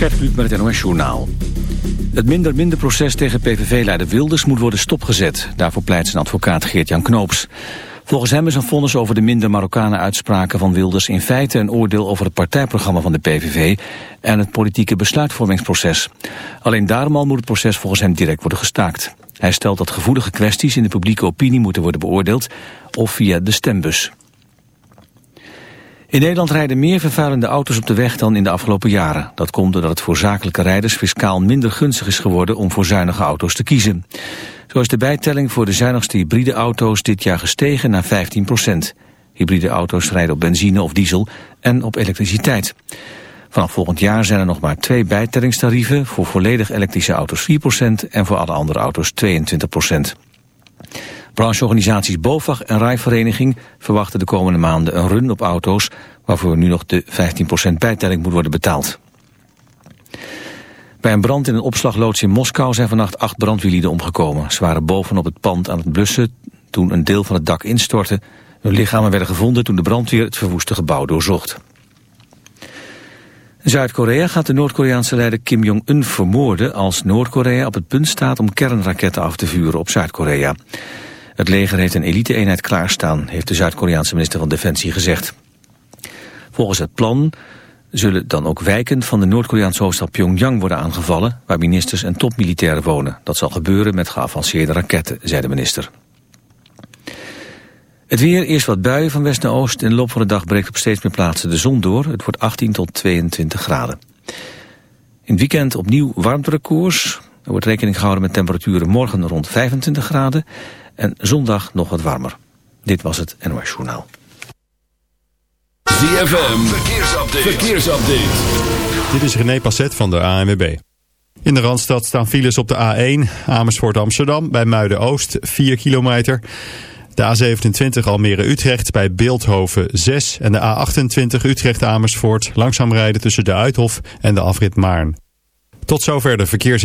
Gert met het NOS Journaal. Het minder-minder-proces tegen PVV-leider Wilders moet worden stopgezet. Daarvoor pleit zijn advocaat Geert-Jan Knoops. Volgens hem is een vonnis over de minder Marokkanen uitspraken van Wilders... in feite een oordeel over het partijprogramma van de PVV... en het politieke besluitvormingsproces. Alleen daarom al moet het proces volgens hem direct worden gestaakt. Hij stelt dat gevoelige kwesties in de publieke opinie moeten worden beoordeeld... of via de stembus. In Nederland rijden meer vervuilende auto's op de weg dan in de afgelopen jaren. Dat komt doordat het voor zakelijke rijders fiscaal minder gunstig is geworden om voor zuinige auto's te kiezen. Zo is de bijtelling voor de zuinigste hybride auto's dit jaar gestegen naar 15 procent. Hybride auto's rijden op benzine of diesel en op elektriciteit. Vanaf volgend jaar zijn er nog maar twee bijtellingstarieven... voor volledig elektrische auto's 4% en voor alle andere auto's 22%. Brancheorganisaties BOVAG en Rijvereniging verwachten de komende maanden een run op auto's... waarvoor nu nog de 15% bijtelling moet worden betaald. Bij een brand in een opslagloods in Moskou zijn vannacht acht brandweerlieden omgekomen. Ze waren bovenop het pand aan het blussen toen een deel van het dak instortte. Hun lichamen werden gevonden toen de brandweer het verwoeste gebouw doorzocht. Zuid-Korea gaat de Noord-Koreaanse leider Kim Jong-un vermoorden... als Noord-Korea op het punt staat om kernraketten af te vuren op Zuid-Korea. Het leger heeft een elite-eenheid klaarstaan, heeft de Zuid-Koreaanse minister van Defensie gezegd. Volgens het plan zullen dan ook wijken van de Noord-Koreaanse hoofdstad Pyongyang worden aangevallen, waar ministers en topmilitairen wonen. Dat zal gebeuren met geavanceerde raketten, zei de minister. Het weer, eerst wat buien van west naar oost. In de loop van de dag breekt op steeds meer plaatsen de zon door. Het wordt 18 tot 22 graden. In het weekend opnieuw warmterecords. Er wordt rekening gehouden met temperaturen morgen rond 25 graden en zondag nog wat warmer. Dit was het NOS Journaal. ZFM, verkeersupdate. verkeersupdate. Dit is René Passet van de ANWB. In de Randstad staan files op de A1 Amersfoort Amsterdam bij Muiden-Oost 4 kilometer. De A27 Almere-Utrecht bij Beeldhoven 6 en de A28 Utrecht-Amersfoort langzaam rijden tussen de Uithof en de afrit Maarn. Tot zover de verkeers...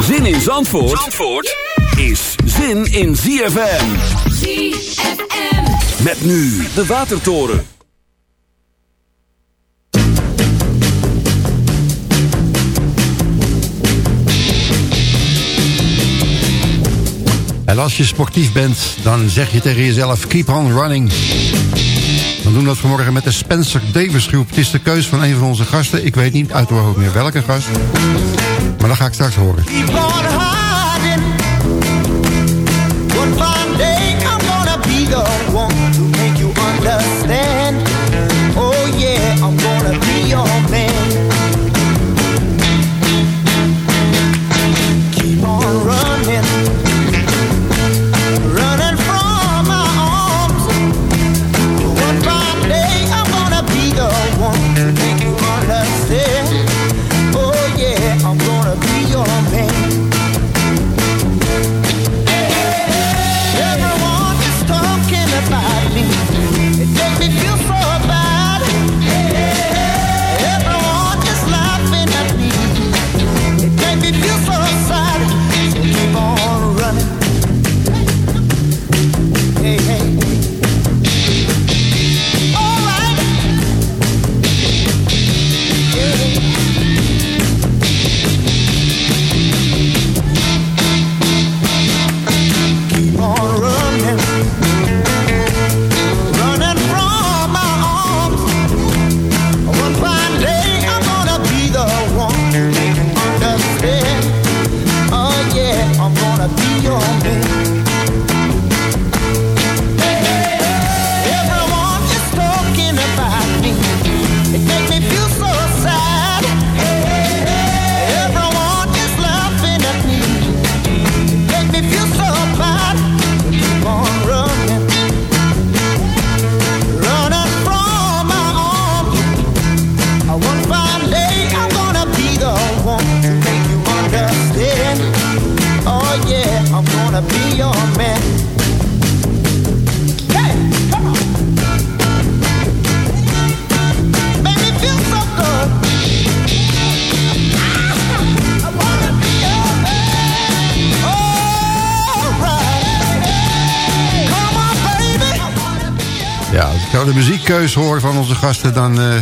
Zin in Zandvoort, Zandvoort is zin in ZFM. ZFM. Met nu de Watertoren. En als je sportief bent, dan zeg je tegen jezelf... keep on running. We doen dat vanmorgen met de Spencer Davis groep. Het is de keus van een van onze gasten. Ik weet niet uit de hoofd meer welke gast. Maar dat ga ik straks horen. One day Nou de muziekkeus hoor van onze gasten... dan eh,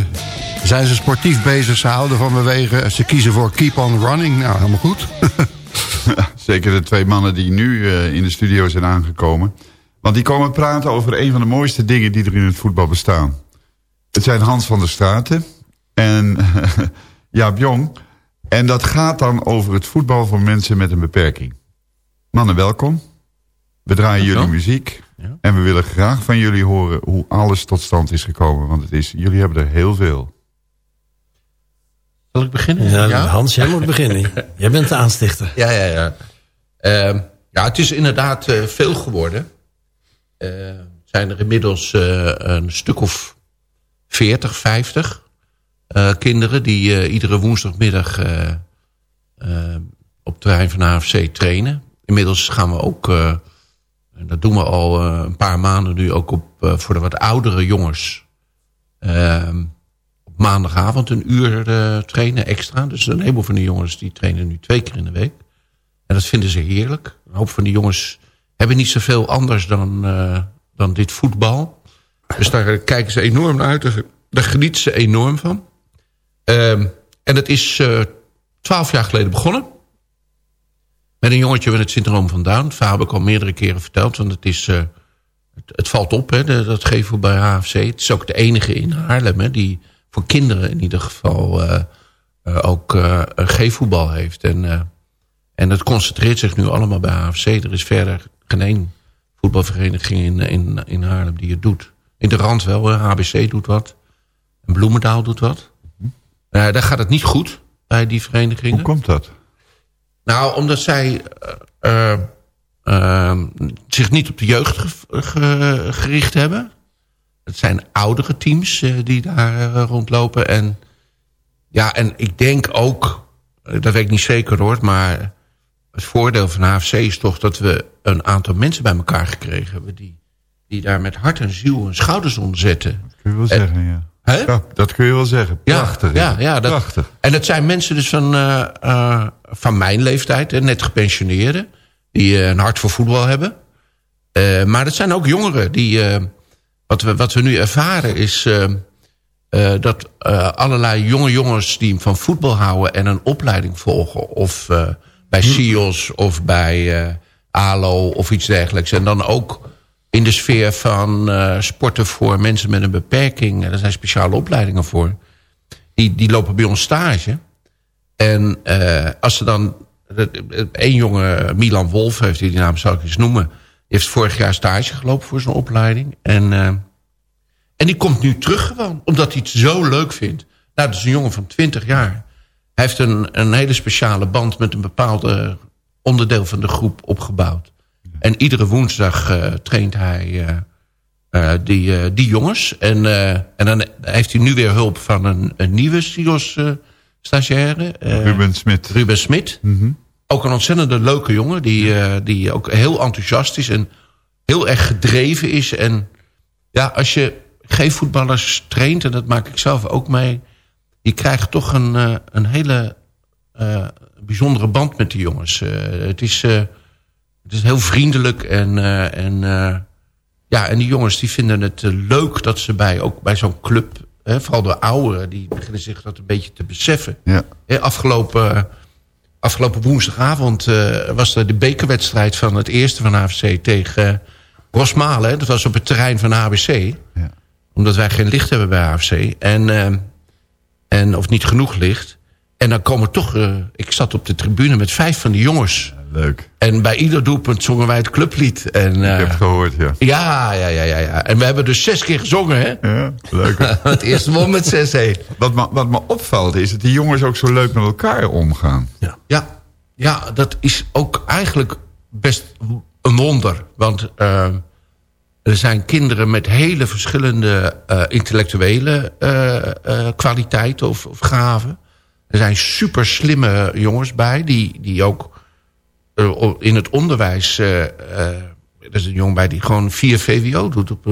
zijn ze sportief bezig, ze houden van bewegen. Ze kiezen voor Keep on Running. Nou, helemaal goed. Zeker de twee mannen die nu eh, in de studio zijn aangekomen. Want die komen praten over een van de mooiste dingen die er in het voetbal bestaan. Het zijn Hans van der Straten en Jaap Jong. En dat gaat dan over het voetbal voor mensen met een beperking. Mannen, welkom. We draaien jullie muziek. En we willen graag van jullie horen hoe alles tot stand is gekomen. Want het is, jullie hebben er heel veel. Zal ik beginnen? Ja, Hans, jij moet beginnen. Jij bent de aanstichter. Ja, ja, ja. Ehm, ja, het is inderdaad eh, veel geworden. Eh, het zijn er inmiddels eh, een stuk of 40, 50 eh, kinderen... die eh, iedere woensdagmiddag eh, eh, op het terrein van AFC trainen. Inmiddels gaan we ook... eh, dat doen we al eh, een paar maanden nu ook op, eh, voor de wat oudere jongens. Ehm, op maandagavond een uur eh, trainen extra. Dus een heleboel van die jongens die trainen nu twee keer in de week. En dat vinden ze heerlijk. Een hoop van die jongens hebben niet zoveel anders dan, eh, dan dit voetbal. Dus daar kijken ze enorm naar uit. Daar, genieten ze enorm van. Ehm, en dat is eh, twaalf jaar geleden begonnen. Met een jongetje met het syndroom van Down. Het verhaal heb ik al meerdere keren verteld. Want het, is, eh, het, het valt op, hè, dat geven bij HFC. Het is ook de enige in Haarlem hè, die voor kinderen in ieder geval ook een G-voetbal heeft. En, en het concentreert zich nu allemaal bij HFC. Er is verder geen één voetbalvereniging in, in, in Haarlem die het doet. In de rand wel, hè. HBC doet wat. En Bloemendaal doet wat. Eh, daar gaat het niet goed bij die verenigingen. Hoe komt dat? Nou, omdat zij eh, eh, eh, zich niet op de jeugd ge- ge- gericht hebben. Het zijn oudere teams eh, die daar eh, rondlopen. En, ja, en ik denk ook, eh, dat weet ik niet zeker hoor... maar het voordeel van HFC is toch dat we een aantal mensen bij elkaar gekregen hebben... die, die daar met hart en ziel hun schouders onder zetten. Kun je wel zeggen, ja. Hè? Ja, dat kun je wel zeggen. Prachtig. Ja, ja, dat, Prachtig. En dat zijn mensen dus van, eh, eh, van mijn leeftijd, net gepensioneerden. Die eh, een hart voor voetbal hebben. Maar dat zijn ook jongeren die... wat, we, wat we nu ervaren is... dat allerlei jonge jongens die van voetbal houden... en een opleiding volgen. Of bij SIOS of bij eh, ALO of iets dergelijks. En dan ook in de sfeer van eh, sporten voor mensen met een beperking. Er zijn speciale opleidingen voor. Die, die lopen bij ons stage. En eh, als ze dan... Eén jongen, Milan Wolf heeft die, die naam zal ik eens noemen... heeft vorig jaar stage gelopen voor zijn opleiding. En, en die komt nu terug gewoon, omdat hij het zo leuk vindt. Nou, dat is een jongen van 20 jaar. Hij heeft een, een hele speciale band met een bepaalde onderdeel van de groep opgebouwd. En iedere woensdag eh, traint hij eh, eh, die, eh, die jongens. En, eh, en dan heeft hij nu weer hulp van een, een nieuwe SIOS eh, stagiaire. eh, Ruben Smit. Ruben Smit. Ook een ontzettende leuke jongen. Die, eh, die ook heel enthousiast is. En heel erg gedreven is. En ja, als je geen voetballers traint. En dat maak ik zelf ook mee. Je krijgt toch een, eh, een hele eh, bijzondere band met die jongens. Eh, het, is, het is heel vriendelijk. En, en, ja, en die jongens die vinden het leuk dat ze bij, ook bij zo'n club... Hè, vooral de ouderen, die beginnen zich dat een beetje te beseffen. Ja. Hè, afgelopen, afgelopen woensdagavond was er de bekerwedstrijd van het eerste van AFC tegen Rosmalen. Dat was op het terrein van ABC. Ja. Omdat wij geen licht hebben bij AFC. En, en, of niet genoeg licht. En dan komen toch... eh, ik zat op de tribune met vijf van die jongens. Leuk. En bij ieder doelpunt zongen wij het clublied. En, eh, Ik heb het gehoord, ja. ja, ja, ja, ja, ja. En we hebben dus zes keer gezongen, hè? Ja, leuk. het eerste won met 6-1. wat, me, wat me opvalt is dat die jongens ook zo leuk met elkaar omgaan. Ja, ja, dat is ook eigenlijk best een wonder. Want uh, er zijn kinderen met hele verschillende uh, intellectuele uh, kwaliteiten of, of, gaven. Er zijn super slimme jongens bij die, die ook in het onderwijs... er is een jongen bij die gewoon 4 VWO doet op,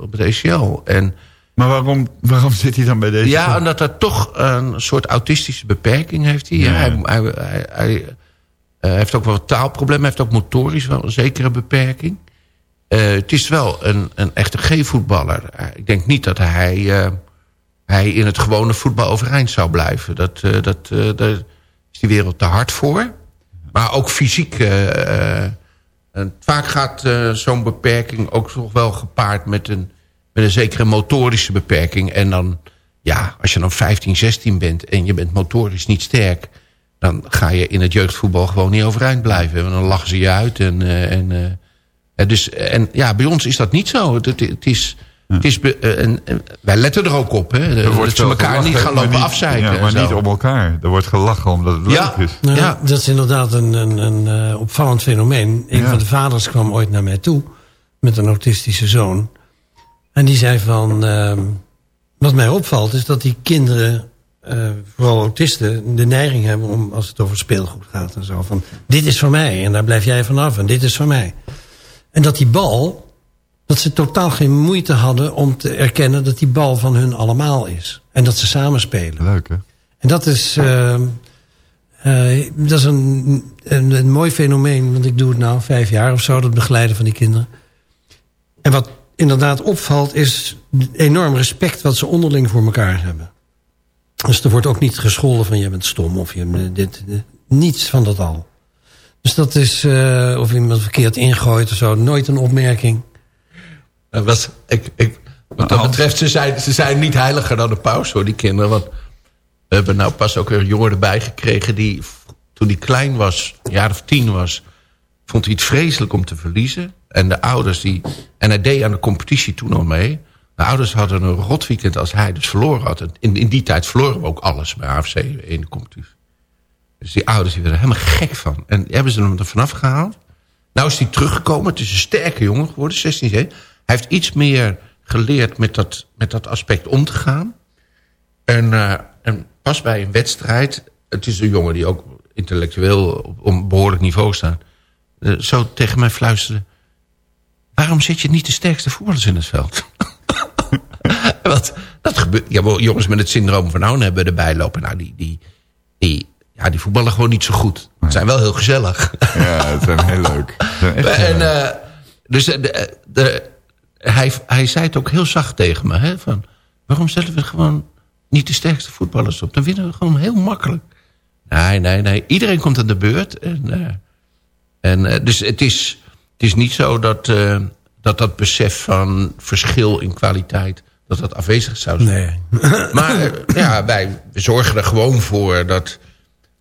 op het ECL. En, maar waarom, waarom zit hij dan bij deze? Ja, omdat er toch een soort autistische beperking heeft. Hij, ja. hij, hij, hij, hij heeft ook wel taalproblemen. Hij heeft ook motorisch wel een zekere beperking. Eh, het is wel een, een echte G-voetballer. Eh, ik denk niet dat hij, eh, hij in het gewone voetbal overeind zou blijven. Dat, dat, daar is die wereld te hard voor. Maar ook fysiek... en vaak gaat zo'n beperking ook toch wel gepaard met een, met een zekere motorische beperking. En dan, ja, als je dan 15, 16 bent en je bent motorisch niet sterk... dan ga je in het jeugdvoetbal gewoon niet overeind blijven. Want dan lachen ze je uit. En, en, en, dus, en ja, bij ons is dat niet zo. Het, het, het is... Het is eh, en, en wij letten er ook op, hè, Er dat wordt ze elkaar gelachen, niet gaan lopen niet- afzeiken. Ja, maar niet om elkaar. Er wordt gelachen omdat het Ja. leuk is. Nou, Ja. Dat is inderdaad een, een, een eh, opvallend fenomeen. Een Ja. van de vaders kwam ooit naar mij toe met een autistische zoon. En die zei van... ehm, wat mij opvalt is dat die kinderen, eh, vooral autisten... de neiging hebben om, als het over speelgoed gaat en zo... van dit is van mij en daar blijf jij vanaf en dit is van mij. En dat die bal, dat ze totaal geen moeite hadden om te erkennen... dat die bal van hun allemaal is. En dat ze samen spelen. Leuk, hè? En dat is, ehm, eh, dat is een, een, een mooi fenomeen, want ik doe het nou vijf jaar of zo, dat begeleiden van die kinderen. En wat inderdaad opvalt, is enorm respect wat ze onderling voor elkaar hebben. Dus er wordt ook niet gescholden van je bent stom of je bent dit, dit. niets van dat al. Dus dat is, eh, of iemand verkeerd ingooit of zo, nooit een opmerking. Dat was, ik, ik, wat dat betreft, ze zijn, ze zijn niet heiliger dan de paus, hoor, die kinderen. Want we hebben nou pas ook een jongen erbij gekregen... die toen hij klein was, een jaar of tien was... vond hij het vreselijk om te verliezen. En de ouders die... En hij deed aan de competitie toen al mee. De ouders hadden een rot weekend als hij dus verloren had. En In, in die tijd verloren we ook alles bij AFC in de competitie. Dus die ouders die werden er helemaal gek van. En hebben ze hem er vanaf gehaald. Nou is hij teruggekomen. Het is een sterke jongen geworden, 16 jaar. Hij heeft iets meer geleerd met dat, met dat aspect om te gaan. En, eh, en pas bij een wedstrijd... Het is een jongen die ook intellectueel op, een behoorlijk niveau staat. eh, zo tegen mij fluisterde... Waarom zet je niet de sterkste voetballers in het veld? Wat, dat gebeurt, ja, jongens met het syndroom van Down hebben erbij lopen. Nou, die, die, die, ja, die voetballen gewoon niet zo goed. Het zijn wel heel gezellig. Ja, het zijn heel leuk. Zijn echt En, leuk. eh, dus eh, de, de, hij, hij zei het ook heel zacht tegen me. Hè, van, waarom stellen we gewoon niet de sterkste voetballers op? Dan winnen we gewoon heel makkelijk. Nee, nee, nee. Iedereen komt aan de beurt. En, eh, en, eh, dus het is, het is niet zo dat, eh, dat dat besef van verschil in kwaliteit... dat dat afwezig zou zijn. Nee. Maar eh, ja, wij zorgen er gewoon voor dat,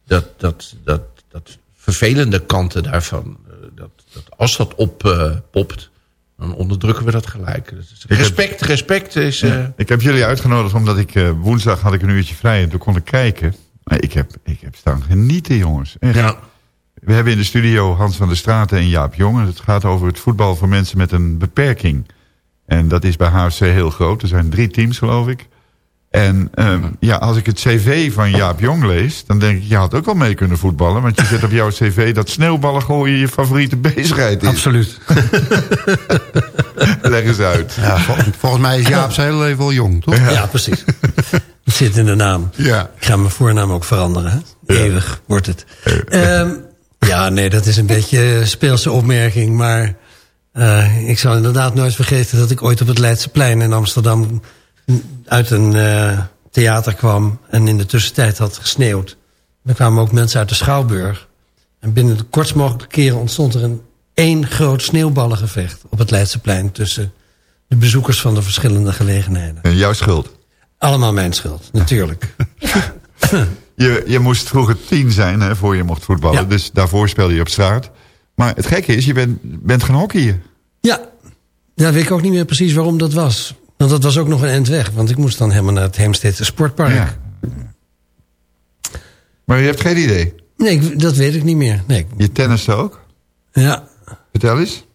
dat, dat, dat, dat vervelende kanten daarvan... eh, dat, dat als dat oppopt, dan onderdrukken we dat gelijk. Dus heb- respect, respect is... eh, Ik heb jullie uitgenodigd omdat ik eh, woensdag had ik een uurtje vrij en toen kon ik kijken. Maar ik heb, ik heb staan genieten, jongens. Echt. ja, We hebben in de studio Hans van der Straten en Jaap Jong. En het gaat over het voetbal voor mensen met een beperking. En dat is bij HFC heel groot. Er zijn drie teams, geloof ik. En ehm, ja, als ik het cv van Jaap Jong lees... dan denk ik, je had ook wel mee kunnen voetballen. Want je zet op jouw cv dat sneeuwballen gooien je favoriete bezigheid is. Absoluut. Leg eens uit. Ja, vol- volgens mij is Jaap zijn hele leven al jong, toch? Ja, precies. Het zit in de naam. Ja. Ik ga mijn voornaam ook veranderen. Hè? Eeuwig wordt het. Ehm, ja, nee, dat is een beetje een speelse opmerking. Maar eh, ik zal inderdaad nooit vergeten... dat ik ooit op het Leidseplein in Amsterdam... uit een eh, theater kwam... en in de tussentijd had gesneeuwd. Er kwamen ook mensen uit de Schouwburg. En binnen de kortst mogelijke keren ontstond er een één groot sneeuwballengevecht... op het Leidseplein tussen de bezoekers van de verschillende gelegenheden. En jouw schuld. Allemaal mijn schuld, natuurlijk. Je, je moest vroeger tien zijn hè, voor je mocht voetballen. Ja. Dus daarvoor speelde je op straat. Maar het gekke is, je bent, bent gaan hockeyen. Ja, ja, weet ik ook niet meer precies waarom dat was. Want dat was ook nog een eind weg. Want ik moest dan helemaal naar het Heemstedse Sportpark. Ja. Maar je hebt geen idee. Nee, ik- dat weet ik niet meer. Nee, Je tenniste ook? ja, Vertel eens.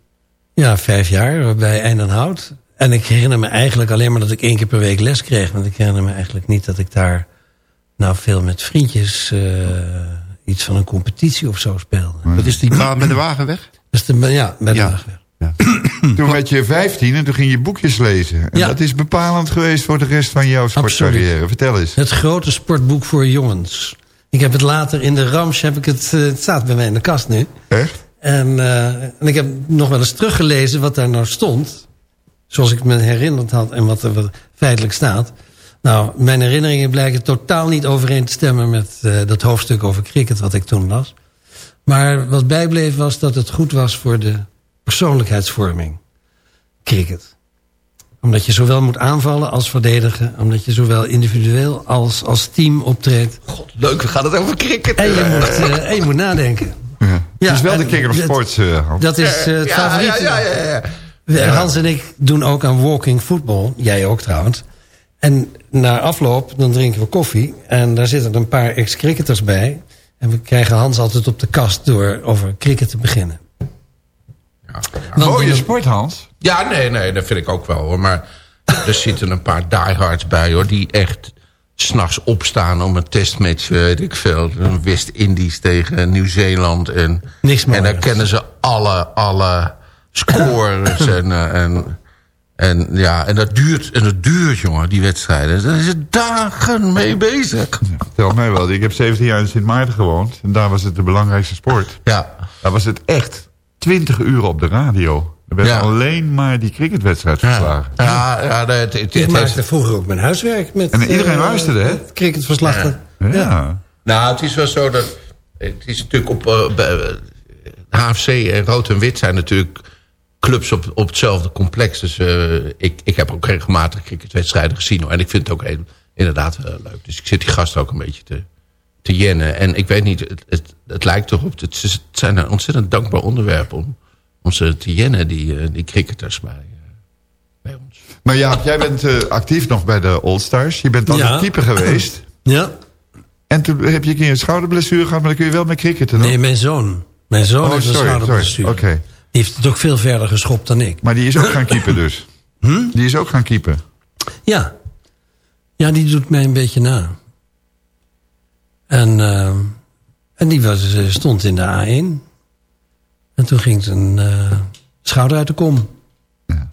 ja, vijf jaar bij Eindhout. En ik herinner me eigenlijk alleen maar dat ik één keer per week les kreeg. Want ik herinner me eigenlijk niet dat ik daar nou veel met vriendjes... eh, iets van een competitie of zo speelde. Dat is die baan met de wagen weg? Dus de, ja, met de Ja. Toen werd je 15 en toen ging je boekjes lezen. En Ja. dat is bepalend geweest voor de rest van jouw sportcarrière. Vertel eens. Het grote sportboek voor jongens. Ik heb het later in de Rams, heb ik het, eh, het staat bij mij in de kast nu. Echt? En, eh, en ik heb nog wel eens teruggelezen wat daar nou stond. Zoals ik me herinnerd had en wat er wat feitelijk staat. Nou, mijn herinneringen blijken totaal niet overeen te stemmen... met eh, dat hoofdstuk over cricket wat ik toen las. Maar wat bijbleef was dat het goed was voor de persoonlijkheidsvorming. Cricket. Omdat je zowel moet aanvallen als verdedigen. Omdat je zowel individueel als als team optreedt. God, leuk, we gaan het over cricket. En je moet, eh, en je moet nadenken. Ja. het is wel de kicker of dat- sports, eh, Hans. Dat is eh, het ja, favoriete. ja, ja, ja, Hans en ik doen ook aan walking football. Jij ook trouwens. En na afloop, dan drinken we koffie. En daar zitten een paar ex-cricketers bij. En we krijgen Hans altijd op de kast door over cricket te beginnen. Mooie sport, Hans. Ja, nee, nee, dat vind ik ook wel hoor. Maar er zitten een paar diehards bij hoor, die echt s'nachts opstaan om een testmatch, weet ik veel. Een West-Indies tegen Nieuw-Zeeland. En, en dan kennen ze alle, alle scores. en, eh, en, en, ja, en dat duurt, en dat duurt, jongen, die wedstrijden. Daar is het dagen mee bezig. Tel mij wel. Ik heb 17 jaar in Sint Maarten gewoond. En daar was het de belangrijkste sport. Ja, Daar was het echt 20 uur op de radio. Er werd Ja. alleen maar die cricketwedstrijd ja, verslagen. ja, ja het, het, het, Ik maakte heeft- vroeger ook mijn huiswerk. Met, En iedereen eh, luisterde, hè? met Cricketverslag. Ja. Nou, het is wel zo dat... Het is natuurlijk op... eh, bij, eh, HFC en Rood en Wit zijn natuurlijk clubs op, op hetzelfde complex. Dus eh, ik, ik heb ook regelmatig cricketwedstrijden gezien. Hoor. En ik vind het ook heel, inderdaad heel leuk. Dus ik zit die gasten ook een beetje te, te jennen. En ik weet niet, het, het, het lijkt erop... Het, het zijn een ontzettend dankbaar onderwerp om, om ze te jennen, die, eh, die cricketers bij, eh, bij ons. Maar ja, jij bent eh, actief nog bij de All-Stars. Je bent altijd Ja. keeper geweest. Ja. En toen heb je een keer een schouderblessure gehad, maar dan kun je wel met cricketen. Nee, mijn zoon. Mijn zoon Oh, heeft een schouderblessure. Die heeft het ook veel verder geschopt dan ik. Maar die is ook gaan keeper dus. Hm? Die is ook gaan keeper. Ja. Ja, die doet mij een beetje na. En, eh, en die was, eh, stond in de A1. En toen ging zijn eh, schouder uit de kom. Ja.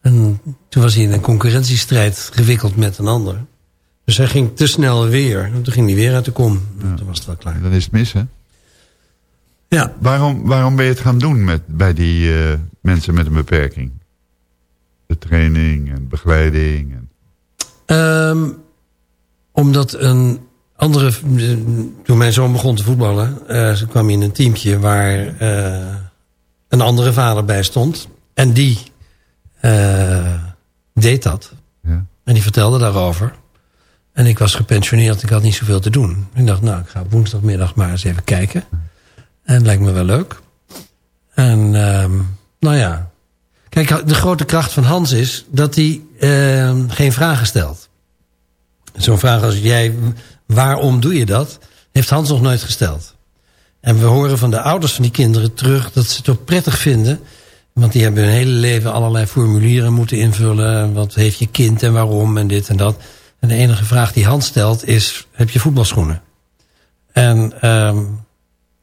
En toen was hij in een concurrentiestrijd gewikkeld met een ander. Dus hij ging te snel weer. En toen ging hij weer uit de kom. En Toen was het wel klaar. Dan is het mis, hè? Ja, Waarom, waarom ben je het gaan doen met, bij die eh, mensen met een beperking? De training en begeleiding. En... Ehm, omdat een andere... Toen mijn zoon begon te voetballen... eh, ze kwam hij in een teamtje waar eh, een andere vader bij stond. En die eh, deed dat. Ja. En die vertelde daarover. En ik was gepensioneerd, ik had niet zoveel te doen. Ik dacht, nou, ik ga woensdagmiddag maar eens even kijken. En het lijkt me wel leuk. En ehm, nou ja. Kijk, de grote kracht van Hans is dat hij ehm, geen vragen stelt. Zo'n vraag als jij, waarom doe je dat? Heeft Hans nog nooit gesteld. En we horen van de ouders van die kinderen terug dat ze het ook prettig vinden. Want die hebben hun hele leven allerlei formulieren moeten invullen. Wat heeft je kind en waarom en dit en dat. En de enige vraag die Hans stelt is, heb je voetbalschoenen? En, ehm,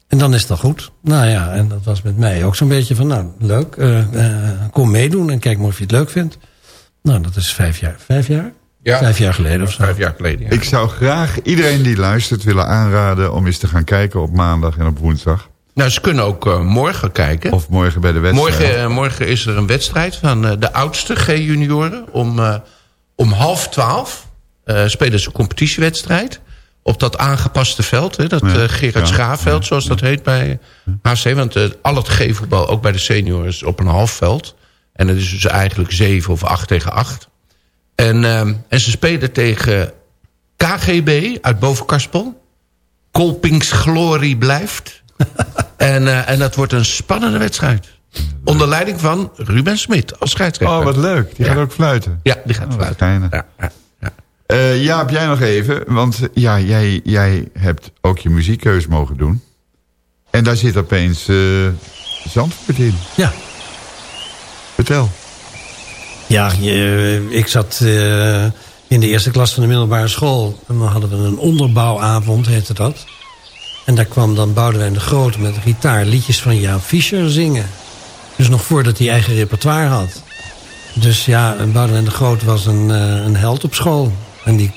en dan is het al goed. Nou ja, en dat was met mij ook zo'n beetje van, nou leuk, eh, eh, kom meedoen en kijk maar of je het leuk vindt. Nou, dat is vijf jaar. Vijf jaar? Ja. Vijf jaar geleden of zo. Vijf jaar geleden, ja. Ik zou graag iedereen die luistert willen aanraden... om eens te gaan kijken op maandag en op woensdag. Nou, ze kunnen ook eh, morgen kijken. Of morgen bij de wedstrijd. Morgen, eh, morgen is er een wedstrijd van eh, de oudste G-junioren. Om, eh, om half twaalf eh, spelen ze een competitiewedstrijd. Op dat aangepaste veld. Hè, dat Ja, eh, Gerard ja, Schaafveld, ja, zoals dat heet bij HC. Want al het G-voetbal, ook bij de seniors, op een half veld. En dat is dus eigenlijk zeven of acht tegen acht. En, ehm, en ze spelen tegen KGB uit Bovenkarspel. Kolpings glorie blijft. en, eh, en dat wordt een spannende wedstrijd. Onder leiding van Ruben Smit als scheidsrechter. Oh, wat leuk. Die Ja. gaat ook fluiten. Ja, die gaat Oh, fluiten. Ja, ja, ja. Eh, Jaap, jij nog even. Want ja, jij, jij hebt ook je muziekkeus mogen doen. En daar zit opeens eh Zandvoort in. Ja. Vertel. Ja, je- ik zat eh, in de eerste klas van de middelbare school. En dan hadden we een onderbouwavond, heette dat. En daar kwam dan Boudewijn de Groot met gitaar liedjes van Jaap Fischer zingen. Dus nog voordat hij eigen repertoire had. Dus ja, Boudewijn de Groot was een, eh, een held op school. En die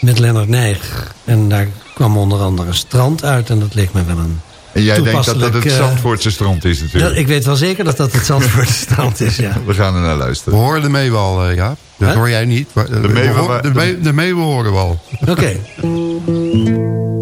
met Lennart Nijg. En daar kwam onder andere Strand uit. En dat leek me wel een En jij denkt dat dat het eh, Zandvoortse strand is Ja, natuurlijk. ik weet wel zeker dat dat het Zandvoortse strand is, ja. We gaan er naar We luisteren. horen de meeuwen al, eh, Jaap. Dat Huh? hoor jij niet. eh, De meeuwen we horen we al. Oké.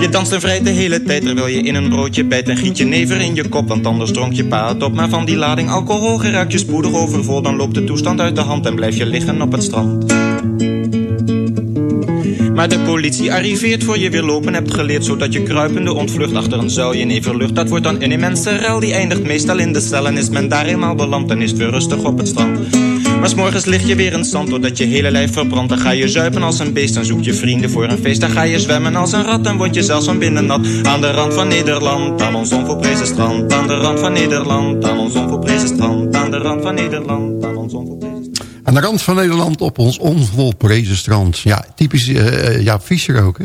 Je danst en vrijt de hele tijd terwijl je in een broodje bijt. En giet je never in je kop, want anders dronk je pa op. Maar van die lading alcohol geraakt je spoedig overvol. Dan loopt de toestand uit de hand en blijf je liggen op het strand. Maar de politie arriveert voor je weer lopen hebt geleerd Zodat je kruipende ontvlucht achter een zuilje in everlucht Dat wordt dan een immense rel, die eindigt meestal in de cel En is men daar eenmaal beland, dan is weer rustig op het strand maar 's morgens lig je weer in het zand doordat je hele lijf verbrandt. Dan ga je zuipen als een beest, dan zoek je vrienden voor een feest. Dan ga je zwemmen als een rat, dan word je zelfs van binnen nat. Aan de rand van Nederland, aan ons onvolprezen strand. Aan de rand van Nederland, aan ons onvolprezen strand. Aan de rand van Nederland, aan ons onvolprezen strand. Aan de rand van Nederland op ons onvolprezen strand. Ja, typisch eh ja, Fischer ook, hè?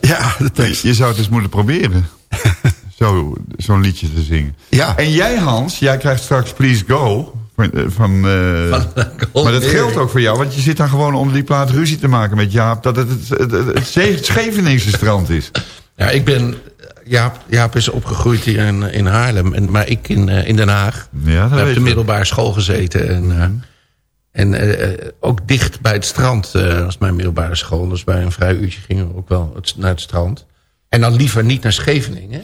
Ja, de tekst. Je zou het eens moeten proberen. Zo- Zo'n liedje te zingen. Ja. En jij Hans, jij krijgt straks Please Go. Van, eh, van, eh, maar dat geldt ook voor jou, want je zit dan gewoon onder die plaat ruzie te maken met Jaap... dat het het, het, Scheveningse strand is. Ja, ik ben... Jaap, Jaap is opgegroeid hier in, in Haarlem, en, maar ik in, eh, in Den Haag. Ja, dat heb op de middelbare school gezeten. En, eh, en eh, eh, ook dicht bij het strand eh, was mijn middelbare school. Dus bij een vrij uurtje gingen we ook wel naar het strand. En dan liever niet naar Scheveningen.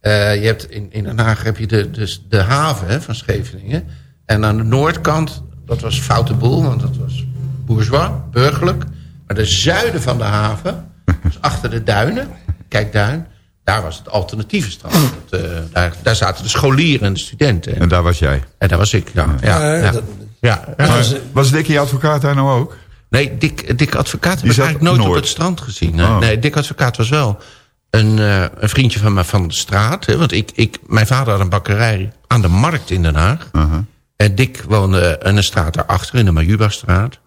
Eh, je hebt in, in Den Haag heb je de, dus de haven hè, van Scheveningen. En aan de noordkant, dat was foute boel, want dat was bourgeois, burgerlijk. Maar de zuiden van de haven, dus achter de duinen, Kijkduin... daar was het alternatieve strand. Dat, eh, daar, daar zaten de scholieren en de studenten. En daar was jij. En daar was ik, ja. ja, Ja, ja. dat- ja. Maar was Dikkie advocaat daar nou ook? Nee, Dick, Dick Advocaat heb ik eigenlijk nooit Noord. op het strand gezien. Nee, Oh. nee Dick Advocaat was wel een, eh, een vriendje van me van de straat. Hè, want ik, ik, mijn vader had een bakkerij aan de Markt in Den Haag. Uh-huh. En Dick woonde in een straat daarachter, in de Majuba-straat.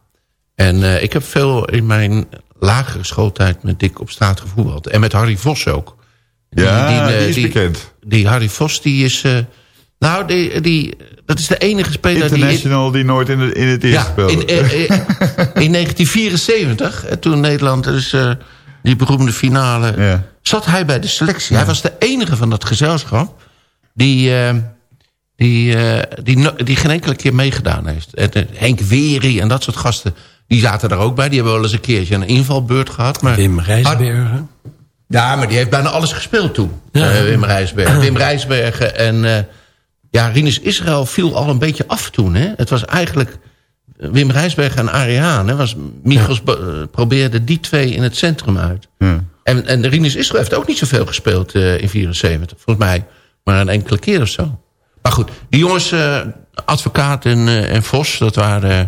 En eh, ik heb veel in mijn lagere schooltijd met Dick op straat gevoetbald. En met Harry Vos ook. Ja, die, eh, is bekend. Die Harry Vos, die is... eh, nou, die, die, dat is de enige speler die... International die nooit in, de, in het eerste Ja, speelde. in, eh, eh, in 1974, eh, toen Nederland dus eh, die beroemde finale... Ja. zat hij bij de selectie. Hij was de enige van dat gezelschap... die, die, eh, die, die geen enkele keer meegedaan heeft. En, Henk Wery en dat soort gasten... die zaten er ook bij. Die hebben wel eens een keertje een invalbeurt gehad. Maar Wim Rijsbergen. ja, maar die heeft bijna alles gespeeld toen. Ja. eh, Wim Rijsbergen. Wim Rijsbergen en... eh, ja, Rinus Israël viel al een beetje af toen. Hè? Het was eigenlijk Wim Rijsbergen en. Hè? Was, Michels be- probeerde die twee in het centrum uit. Ja. En, en Rinus Israël heeft ook niet zoveel gespeeld eh, in 74. Volgens mij maar een enkele keer of zo. Maar goed, die jongens, eh, advocaat en, eh, en Vos... dat waren eh,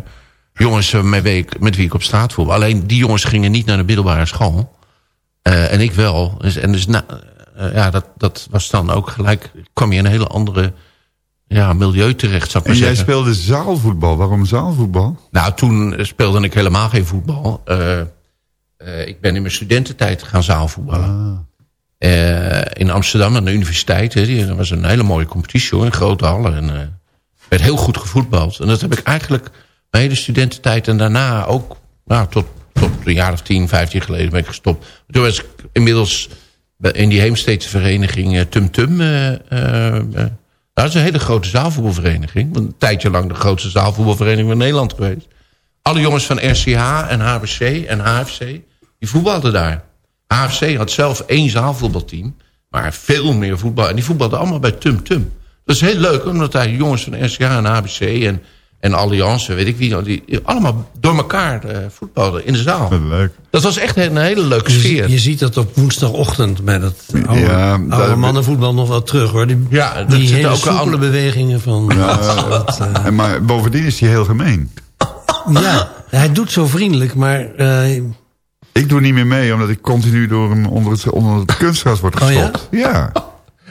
jongens met, wie ik, met wie ik op straat voelde. Alleen die jongens gingen niet naar de middelbare school. En ik wel. Dus, en dus na, ja, dat, dat was dan ook gelijk... kwam je in een hele andere ja, milieu terecht, zou ik En maar jij zeggen. speelde zaalvoetbal. Waarom zaalvoetbal? Nou, toen speelde ik helemaal geen voetbal. Ik ben in mijn studententijd gaan zaalvoetballen. Eh, in Amsterdam aan de universiteit. Hè, die, dat was een hele mooie competitie hoor, in grote hallen. En eh, werd heel goed gevoetbald. En dat heb ik eigenlijk mijn hele studententijd en daarna ook... Nou, tot, tot een jaar of tien, vijftien geleden ben ik gestopt. Toen was ik inmiddels in die Heemsteedse vereniging eh, Tum Tum... eh, dat is een hele grote zaalvoetbalvereniging. Een tijdje lang de grootste zaalvoetbalvereniging van Nederland geweest. Alle jongens van RCH en HBC en HFC, die voetbalden daar. HFC had zelf één zaalvoetbalteam, maar veel meer voetbal. En die voetbalden allemaal bij Tum Tum. Dat is heel leuk, omdat daar jongens van RCH en HBC en, en Allianz, weet ik wie, die allemaal door elkaar eh, voetbalden in de zaal. Leuk. Dat was echt een hele leuke Je, sfeer. je ziet dat op woensdagochtend bij dat oude, Ja, oude mannenvoetbal nog wel terug hoor. Die, Ja, die zitten hele ook soepele andere- bewegingen van... dat, eh, En maar bovendien is hij heel gemeen. ja, hij doet zo vriendelijk, maar... eh, Ik doe niet meer mee, omdat ik continu door hem onder het, onder het kunstgras word Oh ja? gestopt. ja?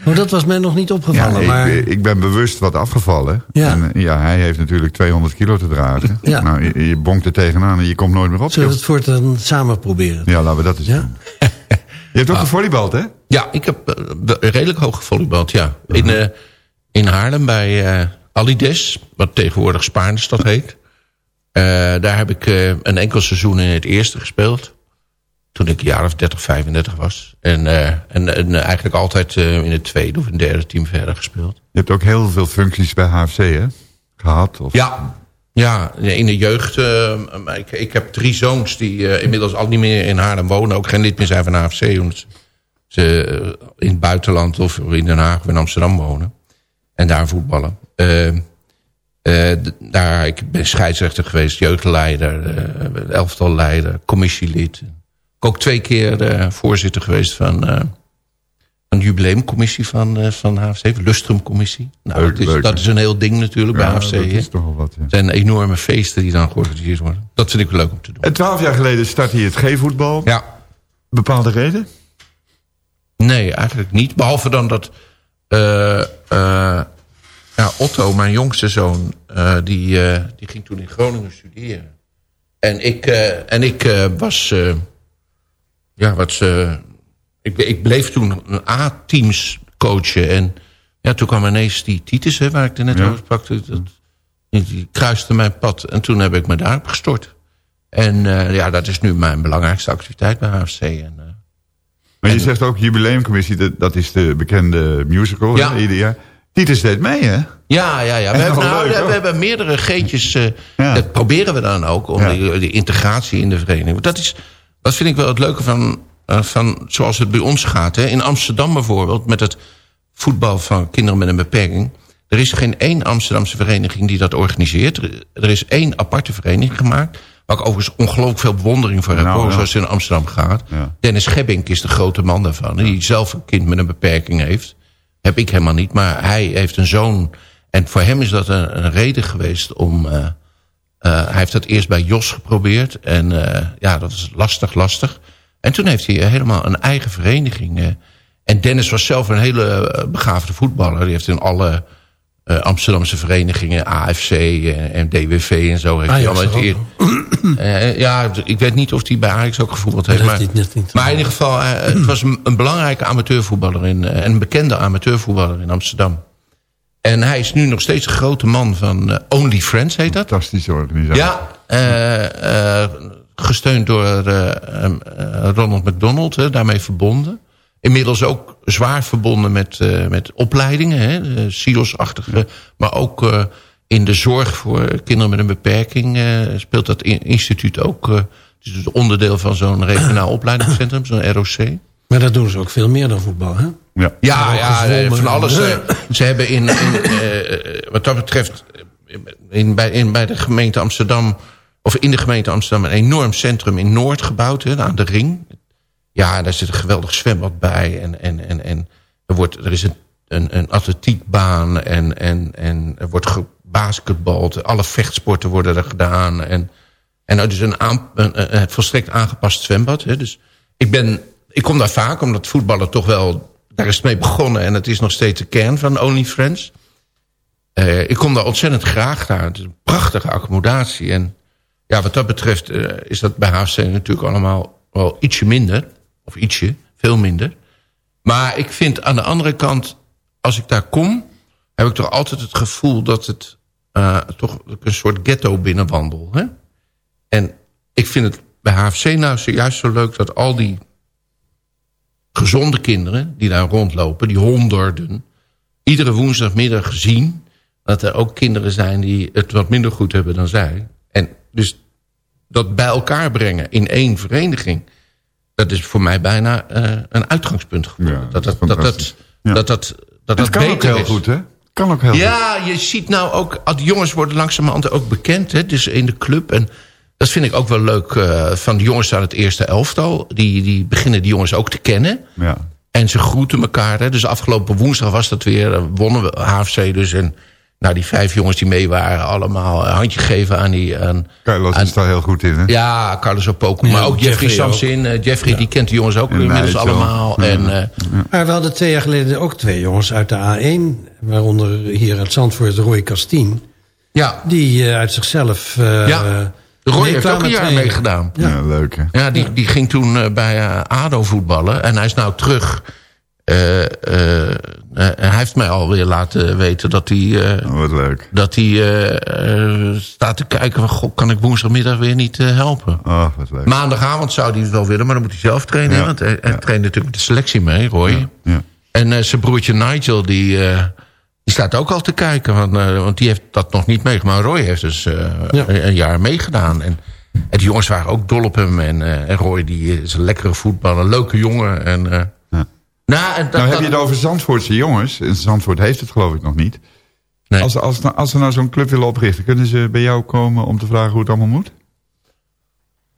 oh, dat was mij nog niet Ja, opgevallen. ik, maar, ik ben bewust wat afgevallen. Ja. En eh, ja, hij heeft natuurlijk 200 kilo te dragen. Ja. Nou, je, je bonkt er tegenaan en je komt nooit meer op. zullen we het voortaan samen proberen? Ja, laten we dat eens Ja? doen. Je hebt ook gevolleybald, hè? Ja, ik heb eh, redelijk hoog gevolleybald, ja. In, eh, in Haarlem bij eh Alides, wat tegenwoordig Spaarnestad heet. Eh, daar heb ik eh, een enkel seizoen in het eerste gespeeld. Toen ik een jaar of 30, 35 was. En, eh, en, en eigenlijk altijd eh, in het tweede of een derde team verder gespeeld. Je hebt ook heel veel functies bij HFC, hè? Gehad? Of... Ja, ja in de jeugd. eh, ik, ik heb drie zoons die inmiddels al niet meer in Haarlem wonen. Ook geen lid meer zijn van AFC. Omdat ze- in het buitenland of in Den Haag of in Amsterdam wonen. En daar voetballen. Daar, ik ben scheidsrechter geweest, jeugdleider, eh, elftalleider, commissielid. Ook twee keer eh, voorzitter geweest van, eh, van de jubileumcommissie van, eh van HFC, Lustrumcommissie. Nou, Leuk, dat, is, leuk, dat is een heel ding natuurlijk Ja, bij HFC. dat is toch wel wat. ja. Het zijn enorme feesten die dan georganiseerd worden. Dat vind ik wel leuk om te doen. En twaalf jaar geleden startte je het G-voetbal. Ja. Bepaalde reden? Nee, eigenlijk niet. Behalve dan dat eh, eh, ja, Otto, mijn jongste zoon, eh, die, eh, die ging toen in Groningen studeren. En ik, eh, en ik eh, was... ja, wat, eh, ik, ik bleef toen een A-teams coachen. En ja, toen kwam ineens die Titus, hè, waar ik er net Ja. over sprak. Dat, die, kruiste mijn pad. En toen heb ik me daarop gestort. En eh, ja, dat is nu mijn belangrijkste activiteit bij HFC. En, eh, Maar je En- zegt ook jubileumcommissie, dat, dat is de bekende musical Ja. hè, ieder jaar. Titus deed mee, hè? Ja, ja, ja. We, En hebben, nou, leuk, we hebben meerdere geetjes. eh, Ja. Dat proberen we dan ook. Om Ja. die, die integratie in de vereniging. Want Dat, is, dat vind ik wel het leuke van, eh, van zoals het bij ons gaat. Hè. In Amsterdam bijvoorbeeld, met het voetbal van kinderen met een beperking. Er is geen één Amsterdamse vereniging die dat organiseert. Er, is één aparte vereniging gemaakt. Waar ik overigens ongelooflijk veel bewondering voor heb. Nou, hoor, ja. Zoals het in Amsterdam gaat. Ja. Dennis Gebbink is de grote man daarvan. Die zelf een kind met een beperking heeft. Heb ik helemaal niet. Maar hij heeft een zoon. En voor hem is dat een, een reden geweest om... eh, hij heeft dat eerst bij Jos geprobeerd. En eh, ja, dat is lastig, lastig. En toen heeft hij helemaal een eigen vereniging. eh. en Dennis was zelf een hele eh, begaafde voetballer. Die heeft in alle eh, Amsterdamse verenigingen... AFC en, en DWV en zo... Heeft hij allemaal eer- eh, ja, ik weet niet of hij bij Ajax ook gevoetbald heeft. Maar, maar in ieder geval, eh, het was een, een belangrijke amateurvoetballer. In, eh, en een bekende amateurvoetballer in Amsterdam. En hij is nu nog steeds een grote man van eh, Only Friends, heet dat. Fantastische organisatie. Ja, eh, eh, gesteund door Ronald McDonald, hè, daarmee verbonden. Inmiddels ook zwaar verbonden met, met opleidingen, hè, SIOS-achtige. Maar ook in de zorg voor kinderen met een beperking speelt dat in- instituut ook. het is dus onderdeel van zo'n regionaal opleidingscentrum, zo'n ROC. Maar dat doen ze ook veel meer dan voetbal, hè? Ja. Ja, ja eh, van alles. eh, Ze hebben in, in eh, wat dat betreft eh, in, bij, in, bij de gemeente Amsterdam... of in de gemeente Amsterdam een enorm centrum in Noord gebouwd, hè, aan de ring. Ja, daar zit een geweldig zwembad bij. En, en, en, en er, wordt, er is een, een, een atletiekbaan en, en, en er wordt gebasketbald. Alle vechtsporten worden er gedaan. En, en het is een, aan, een, een- het volstrekt aangepast zwembad. Hè. Dus ik ben ik kom daar vaak, omdat voetballen toch wel... Daar is het mee begonnen en het is nog steeds de kern van Only Friends. Eh, ik kom daar ontzettend graag naar. Het is een prachtige accommodatie. En ja, wat dat betreft eh, is dat bij HFC natuurlijk allemaal wel ietsje minder. Of ietsje, veel minder. Maar ik vind aan de andere kant, als ik daar kom... heb ik toch altijd het gevoel dat het eh, toch een soort ghetto binnenwandel. Hè? En ik vind het bij HFC nou zojuist zo leuk dat al die gezonde kinderen die daar rondlopen, die honderden, iedere woensdagmiddag zien dat er ook kinderen zijn die het wat minder goed hebben dan zij. En dus dat bij elkaar brengen in één vereniging, dat is voor mij bijna eh, een uitgangspunt geworden. dat, dat, dat, dat, dat, Ja. dat, dat, kan ook heel is. goed, hè? Kan ook heel goed. Ja, je ziet nou ook... Die jongens worden langzamerhand ook bekend. Hè, dus in de club. En dat vind ik ook wel leuk eh, van de jongens aan het eerste elftal. Die, die beginnen die jongens ook te kennen. Ja. En ze groeten elkaar. Hè. Dus afgelopen woensdag was dat weer. eh, Wonnen we HFC dus. En nou, die vijf jongens die mee waren... allemaal een handje geven aan die... Aan, Carlos aan- is daar heel goed in, hè? ja, Carlos Opoku. Ja, maar ook Jeffrey, Jeffrey ook. Samsin. eh, Jeffrey, die kent de jongens ook En inmiddels Nigel. allemaal. Ja. En, eh, Maar we hadden twee jaar geleden ook twee jongens uit de A1. Waaronder hier uit Zandvoort Roy Castien. ja, Die eh, uit zichzelf... eh Ja, Roy heeft ook een jaar meegedaan. Ja, leuk, hè? Ja, die, die ging toen eh, bij eh, ADO voetballen. En hij is nou terug. Eh, eh, eh, hij heeft mij alweer laten weten dat hij... eh, Oh, wat leuk. dat hij staat te kijken van... God, kan ik woensdagmiddag weer niet eh, helpen? Oh, wat leuk. Maandagavond zou hij het wel willen, maar dan moet hij zelf trainen. Ja, Want hij, hij ja. traint natuurlijk met de selectie mee, Roy. Ja. En eh, zijn broertje Nigel, die, eh, die staat ook al te kijken. Want, eh, want die heeft dat nog niet meegemaakt. Maar Roy heeft dus eh, Ja. een, jaar meegedaan. En, en die jongens waren ook dol op hem. En, eh, en Roy die is een lekkere voetballer, een leuke jongen. En, Ja. nou, en dat, Nou heb je het over Zandvoortse jongens. En Zandvoort heeft het geloof ik nog niet. Nee. Als, als, als ze nou zo'n club willen oprichten... kunnen ze bij jou komen om te vragen hoe het allemaal moet?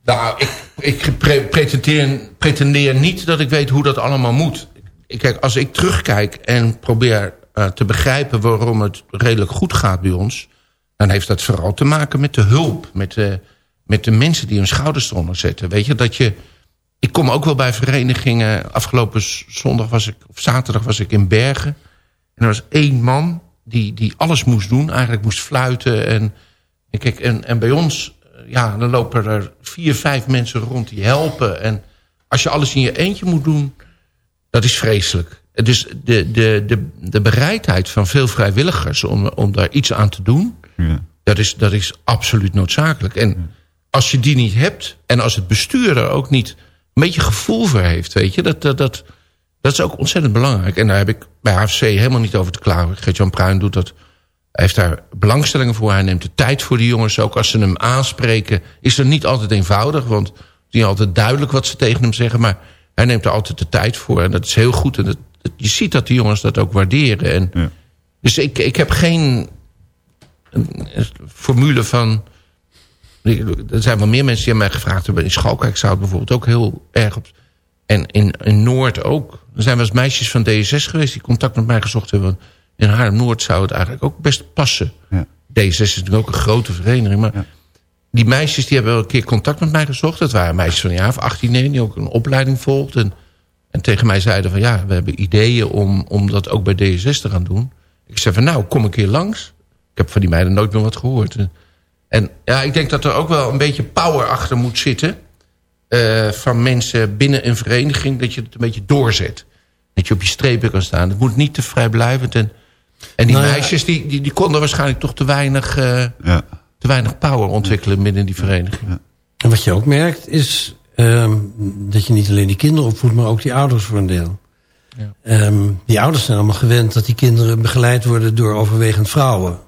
Nou, ik, ik pre- pretendeer, pretendeer niet dat ik weet hoe dat allemaal moet. Kijk, als ik terugkijk en probeer te begrijpen waarom het redelijk goed gaat bij ons... dan heeft dat vooral te maken met de hulp. Met de, met de mensen die hun schouders eronder zetten. Weet je, dat je... Ik kom ook wel bij verenigingen. Afgelopen zondag was ik, of zaterdag was ik in Bergen. En er was één man die, die alles moest doen. Eigenlijk moest fluiten. En, en, kijk, en, en bij ons, eh, ja, dan lopen er vier, vijf mensen rond die helpen. En als je alles in je eentje moet doen, dat is vreselijk. Dus de, de, de, de bereidheid van veel vrijwilligers om, om daar iets aan te doen... Ja. Dat is, dat is absoluut noodzakelijk. En als je die niet hebt... en als het bestuur er ook niet een beetje gevoel voor heeft... weet je, dat, dat, dat, dat is ook ontzettend belangrijk. En daar heb ik bij HFC helemaal niet over te klagen. Gert-Jan Pruin doet dat... Hij heeft daar belangstellingen voor. Hij neemt de tijd voor die jongens. Ook als ze hem aanspreken... is het niet altijd eenvoudig. Want het is niet altijd duidelijk wat ze tegen hem zeggen. Maar hij neemt er altijd de tijd voor. En dat is heel goed. En dat, dat- je ziet dat die jongens dat ook waarderen. En, Ja. Dus ik, ik heb geen een, een formule van... Er zijn wel meer mensen die aan mij gevraagd hebben. In Schalkwijk zou het bijvoorbeeld ook heel erg op... En in, in Noord ook. Er zijn wel eens meisjes van D6 geweest die contact met mij gezocht hebben. In Haarlem-Noord zou het eigenlijk ook best passen. Ja. D6 is natuurlijk ook een grote vereniging. Maar die meisjes die hebben wel een keer contact met mij gezocht. Dat waren meisjes van een jaar of 18, nee, die ook een opleiding volgden. En, en tegen mij zeiden van ja, we hebben ideeën om, om dat ook bij D6 te gaan doen. Ik zei van nou, kom een keer langs. Ik heb van die meiden nooit meer wat gehoord. En ja, ik denk dat er ook wel een beetje power achter moet zitten. eh, van mensen binnen een vereniging. Dat je het een beetje doorzet. Dat je op je strepen kan staan. Het moet niet te vrijblijvend. En, en die Nou ja. meisjes die, die, die konden waarschijnlijk toch te weinig, eh, Ja. te weinig power ontwikkelen binnen die vereniging. En wat je ook merkt is ehm, dat je niet alleen die kinderen opvoedt... maar ook die ouders voor een deel. Ja. Ehm, die ouders zijn allemaal gewend dat die kinderen begeleid worden... door overwegend vrouwen.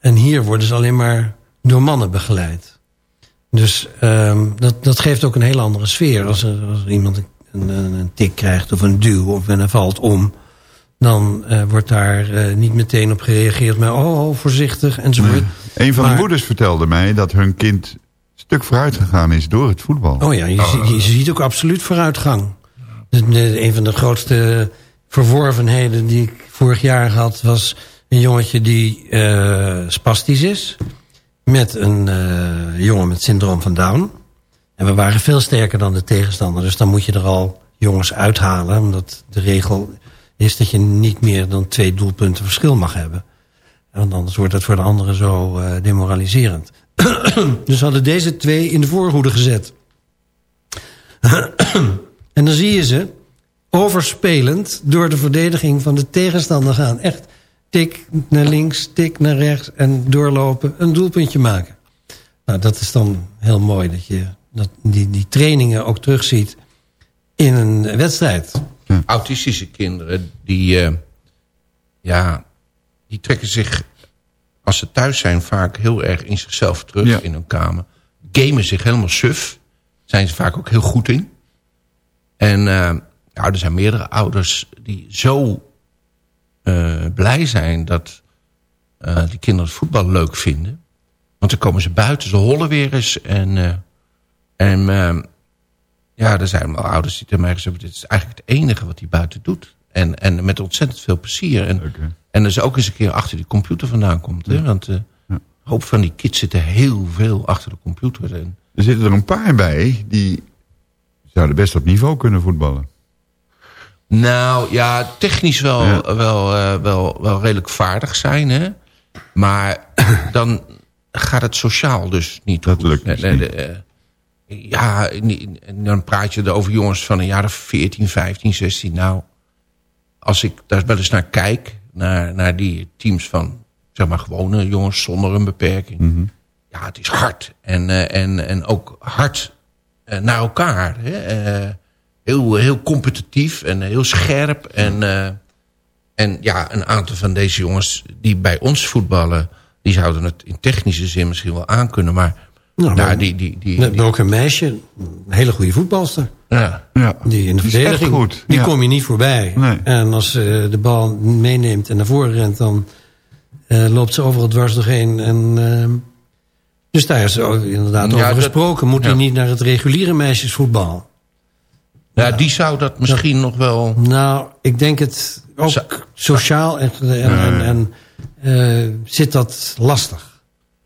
En hier worden ze alleen maar door mannen begeleid. Dus ehm, dat, dat geeft ook een hele andere sfeer. Als, er, als er iemand een, een, een tik krijgt of een duw of en hij valt om... dan eh, wordt daar eh, niet meteen op gereageerd... maar oh, oh voorzichtig enzovoort. Een van de moeders vertelde mij dat hun kind stuk vooruit gegaan is door het voetbal. Oh ja, je, zie- je ziet ook absoluut vooruitgang. De, de- een van de grootste verworvenheden die ik vorig jaar had... was een jongetje die eh, spastisch is... met een eh, jongen met syndroom van Down. En we waren veel sterker dan de tegenstander. Dus dan moet je er al jongens uithalen. Omdat de regel is dat je niet meer dan twee doelpunten verschil mag hebben. Want anders wordt dat voor de anderen zo eh, demoraliserend. dus hadden deze twee in de voorhoede gezet. en dan zie je ze overspelend door de verdediging van de tegenstander gaan. Echt tik naar links, tik naar rechts en doorlopen, een doelpuntje maken. Nou, dat is dan heel mooi dat je dat die, die trainingen ook terugziet in een wedstrijd. Autistische kinderen, die, eh, ja, die trekken zich, als ze thuis zijn, vaak heel erg in zichzelf terug Ja. in hun kamer. Gamen zich helemaal suf. Zijn ze vaak ook heel goed in. En eh, ja, er zijn meerdere ouders die zo eh, blij zijn dat eh, die kinderen het voetbal leuk vinden. Want dan komen ze buiten, ze hollen weer eens. En, en ja, er zijn wel ouders die tegen mij gezegd hebben... dit is eigenlijk het enige wat hij buiten doet. En, en met ontzettend veel plezier. En, en dus ook eens een keer achter die computer vandaan komt. Hè? Want eh, een hoop van die kids zitten heel veel achter de computer. En, Er zitten er een paar bij die zouden best op niveau kunnen voetballen. Nou ja, technisch wel, wel, eh, wel, wel redelijk vaardig zijn. Hè? Maar dan gaat het sociaal dus niet Dat goed. lukt dus Nee, niet. de, eh, ja, en dan praat je er over jongens van een jaar of 14, 15, 16. Nou, als ik daar wel eens naar kijk, naar, naar die teams van zeg maar gewone jongens zonder een beperking. Mhm. Ja, het is hard. En, eh, en, en ook hard eh, naar elkaar. Hè? Eh, heel, heel competitief en heel scherp. En, en ja, een aantal van deze jongens die bij ons voetballen... die zouden het in technische zin misschien wel aankunnen. Maar Nou, maar- die, die, die, We hebben ook een meisje, een hele goede voetbalster. Ja. Ja. Die in de Die verdediging, goed, die ja. kom je niet voorbij. Nee. En als ze de bal meeneemt en naar voren rent... dan eh, loopt ze overal dwars doorheen. En, eh, dus daar is inderdaad Ja, over dat- gesproken. Moet hij ja. niet naar het reguliere meisjesvoetbal? ja, die zou dat misschien nog wel... Nou, ik denk het ook Zo- sociaal en, en, en, en, eh, zit dat lastig.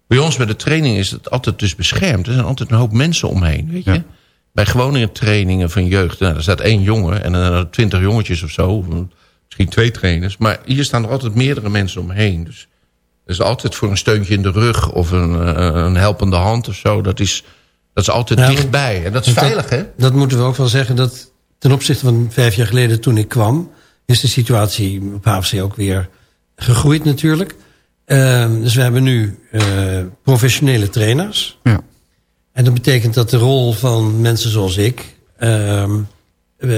Bij ons bij de training is het altijd dus beschermd. Er zijn altijd een hoop mensen omheen, weet je. Bij gewone trainingen van jeugd, nou, er staat één jongen... en dan zijn er twintig jongetjes of zo, of misschien twee trainers. Maar hier staan er altijd meerdere mensen omheen. Dus er is altijd voor een steuntje in de rug... of een, eh, een helpende hand of zo. Dat is, dat is altijd Ja, dichtbij. En dat is veilig, hè? Dat moeten we ook wel zeggen. Dat ten opzichte van vijf jaar geleden toen ik kwam... is de situatie op HFC ook weer gegroeid natuurlijk. Ehm, dus we hebben nu eh, professionele trainers. Ja. En dat betekent dat de rol van mensen zoals ik... ehm, eh,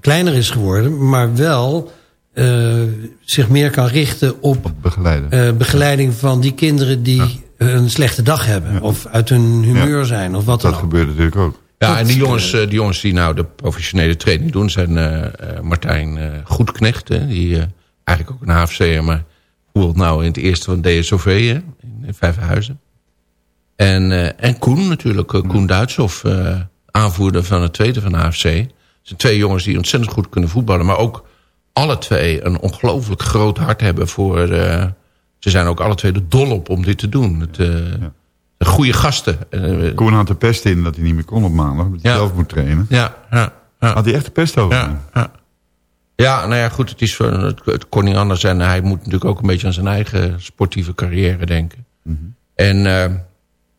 kleiner is geworden, maar wel eh, zich meer kan richten op Begeleiden. eh, begeleiding van die kinderen die een slechte dag hebben. Of uit hun humeur zijn, of wat dan dat gebeurt natuurlijk ook. Ja, Dat, en die jongens, die jongens die nou de professionele training doen... zijn eh, eh, Martijn eh, Goedknecht, hè, die eh, eigenlijk ook een HFC'er... maar voelt nou in het eerste van DSOV hè, in, in Vijfhuizen. En, eh, en Koen natuurlijk, eh, Koen Duitshoff, eh, aanvoerder van het tweede van HFC. Het zijn twee jongens die ontzettend goed kunnen voetballen... maar ook alle twee een ongelooflijk groot hart hebben voor... ze zijn ook alle twee er dol op om dit te doen. Het, Goede gasten. Koen had de pest in dat hij niet meer kon op maandag. Dat hij Ja. zelf moet trainen. ja, ja, ja. Had hij echt de pest over? Ja, ja. ja, nou ja, goed, het, is voor, het, het kon niet anders zijn. Hij moet natuurlijk ook een beetje aan zijn eigen sportieve carrière denken. En eh,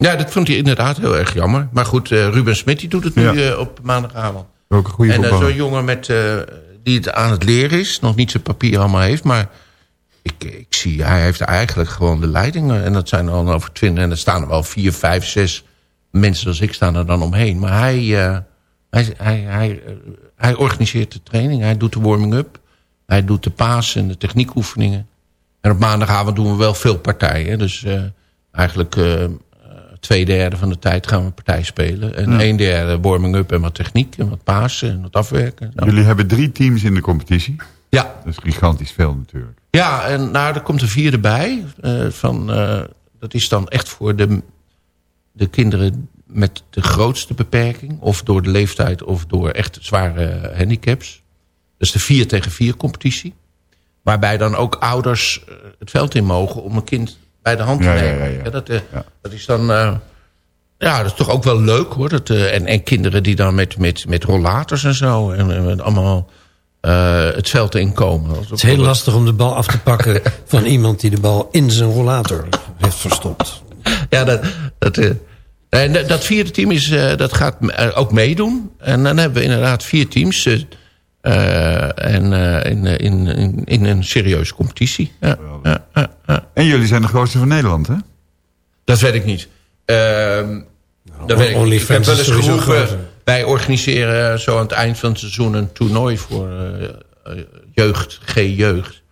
ja, dat vond hij inderdaad heel erg jammer. Maar goed, eh, Ruben Smit die doet het nu Ja. eh, op maandagavond. Ook een goede en eh, zo'n jongen met, die het aan het leren is, nog niet zijn papier allemaal heeft, maar ik, ik zie, hij heeft eigenlijk gewoon de leiding. eh, En dat zijn er al over twintig. En er staan er wel vier, vijf, zes mensen als ik staan er dan omheen. Maar hij, hij, hij, hij, hij organiseert de training. Hij doet de warming-up. Hij doet de paas en de techniekoefeningen. En op maandagavond doen we wel veel partijen. Dus eigenlijk twee derde van de tijd gaan we partij spelen. En Ja. een derde warming-up en wat techniek. En wat pasen en wat afwerken. Nou, Jullie hebben drie teams in de competitie. ja, Dat is gigantisch veel natuurlijk. Ja, en nou, er komt een vierde bij. eh, van, eh, dat is dan echt voor de, de kinderen met de grootste beperking. Of door de leeftijd of door echt zware handicaps. Dat is de 4 tegen 4 competitie. Waarbij dan ook ouders eh, het veld in mogen om een kind bij de hand te Ja, ja, nemen. ja, ja. dat, eh, Ja. dat is dan... eh, ja, dat is toch ook wel leuk hoor. Dat, eh, en, en kinderen die dan met, met, met rollators en zo... en, en met allemaal eh, het veld inkomen. Het is heel lastig om de bal af te pakken van iemand die de bal in zijn rollator heeft verstopt. Ja, dat, dat, eh, en dat- vierde team is, eh, dat gaat ook meedoen. En dan hebben we inderdaad vier teams. Eh, en eh, in, eh, in, in, in een serieuze competitie. Ja, ja, ja, ja. En jullie zijn de grootste van Nederland, hè? Dat weet ik niet. Ehm dat weet ik, niet. ik heb wel is eens geroepen... wij organiseren zo aan het eind van het seizoen... een toernooi voor jeugd, G-jeugd.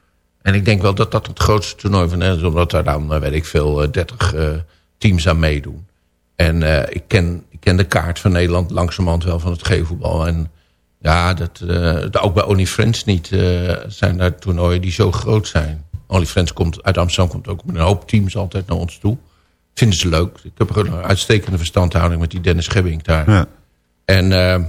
En ik denk wel dat dat het grootste toernooi van Nederland is... omdat daar dan, weet ik veel, eh, 30 eh, teams aan meedoen. En eh, ik, ken, ik ken de kaart van Nederland langzamerhand wel van het G-voetbal. En ja, dat, eh, ook bij OnlyFriends niet eh, zijn daar toernooien die zo groot zijn. OnlyFriends komt uit Amsterdam komt ook met een hoop teams altijd naar ons toe. Vinden ze leuk. Ik heb een uitstekende verstandhouding met die Dennis Gebbing daar. Ja. En, eh,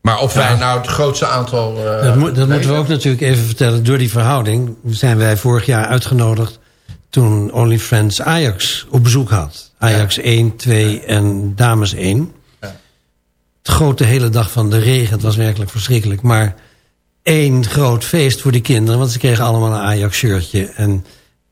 maar of wij nou het grootste aantal... eh, Dat, dat moeten we ook natuurlijk even vertellen. Door die verhouding zijn wij vorig jaar uitgenodigd... toen OnlyFriends Ajax op bezoek had. Ajax 1, 2 en dames 1. Het goot de hele dag van de regen. Het was werkelijk verschrikkelijk. Maar één groot feest voor die kinderen. Want ze kregen allemaal een Ajax-shirtje. En,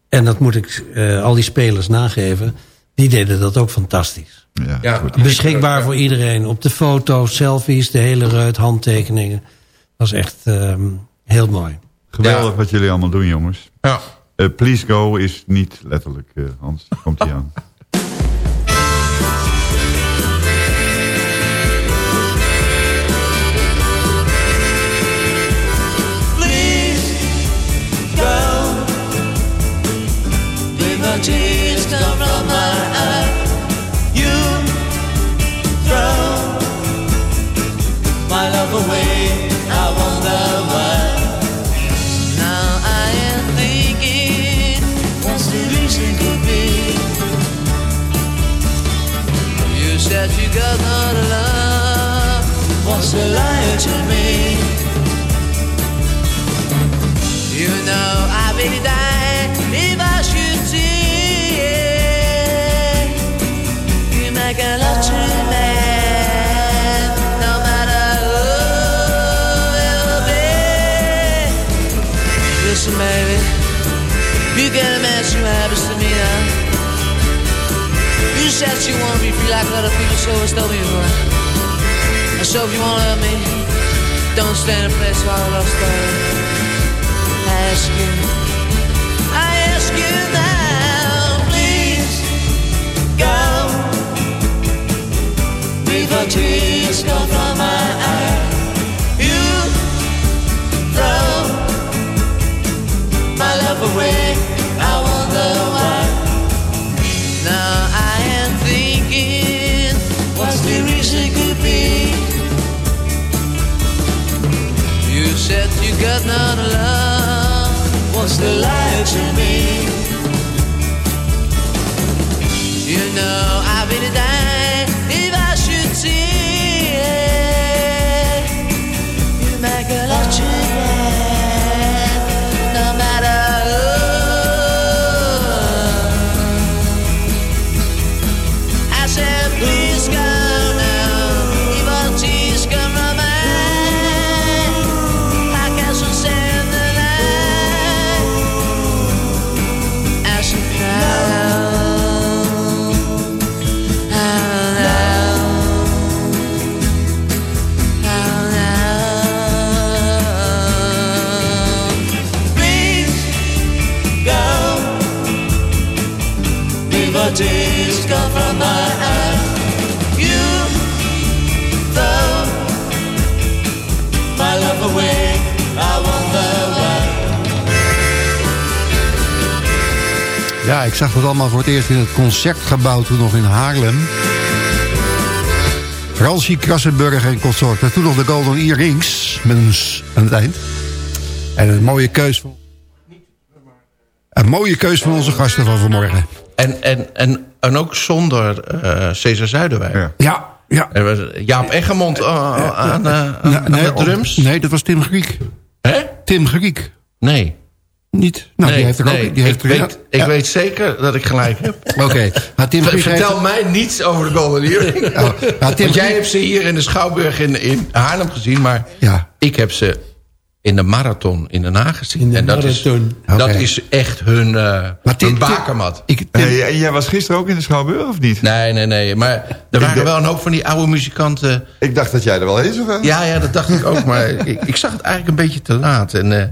en dat moet ik eh, al die spelers nageven. Die deden dat ook fantastisch. Ja, Ja. goed. Beschikbaar voor iedereen. Op de foto's, selfies, de hele reut, handtekeningen. Dat was echt ehm, heel mooi. Geweldig Ja. wat jullie allemaal doen, jongens. Ja. Eh, please go is niet letterlijk, eh, Hans. Komt hij aan. What's the lie to me? You know I really die if I should see. You make a lot to man, who will. Listen, baby, you can imagine what happens to me now. You said you want me free like other people, so it's told me. So if you wanna love me, don't stand in place while I love. I ask you, I ask you now, please go. Before tears come from my eyes, you throw my love away. Not love. What's the lie ik zag dat allemaal voor het eerst in het concertgebouw toen nog in Haarlem. Fransie Krassenburg en consort. En toen nog de Golden Earrings met een s aan het eind. En een mooie keus van... Een mooie keus van onze gasten van vanmorgen. En, en, en, en ook zonder eh Cesar Zuiderwijk. Ja. Ja, ja. Er was Jaap Eggermond eh, aan, aan, aan nee, de drums. op- nee, dat was Tim Griek. Hè? Tim Griek. Nee. Niet? Nou, die heeft er nee, ook... Die heeft ik, er, weet, ik weet zeker dat ik gelijk heb. Oké. Heeft- Vertel mij niets over de Golden Earring. Oh, nou, Tim Want jij hebt ze hier in de Schouwburg in, in Haarlem gezien... maar Ja. ik heb ze in de marathon in Den Haag gezien. In de en dat is, marathon. dat is echt hun, eh Maar Tim- hun bakermat. Ik, Tim, jij was gisteren ook in de Schouwburg, of niet? Nee, nee, nee. Maar er waren wel een hoop van die oude muzikanten... Ik dacht dat jij er wel eens of wel? Ja, ja, dat dacht ik ook. Maar ik, ik zag het eigenlijk een beetje te laat. En, eh,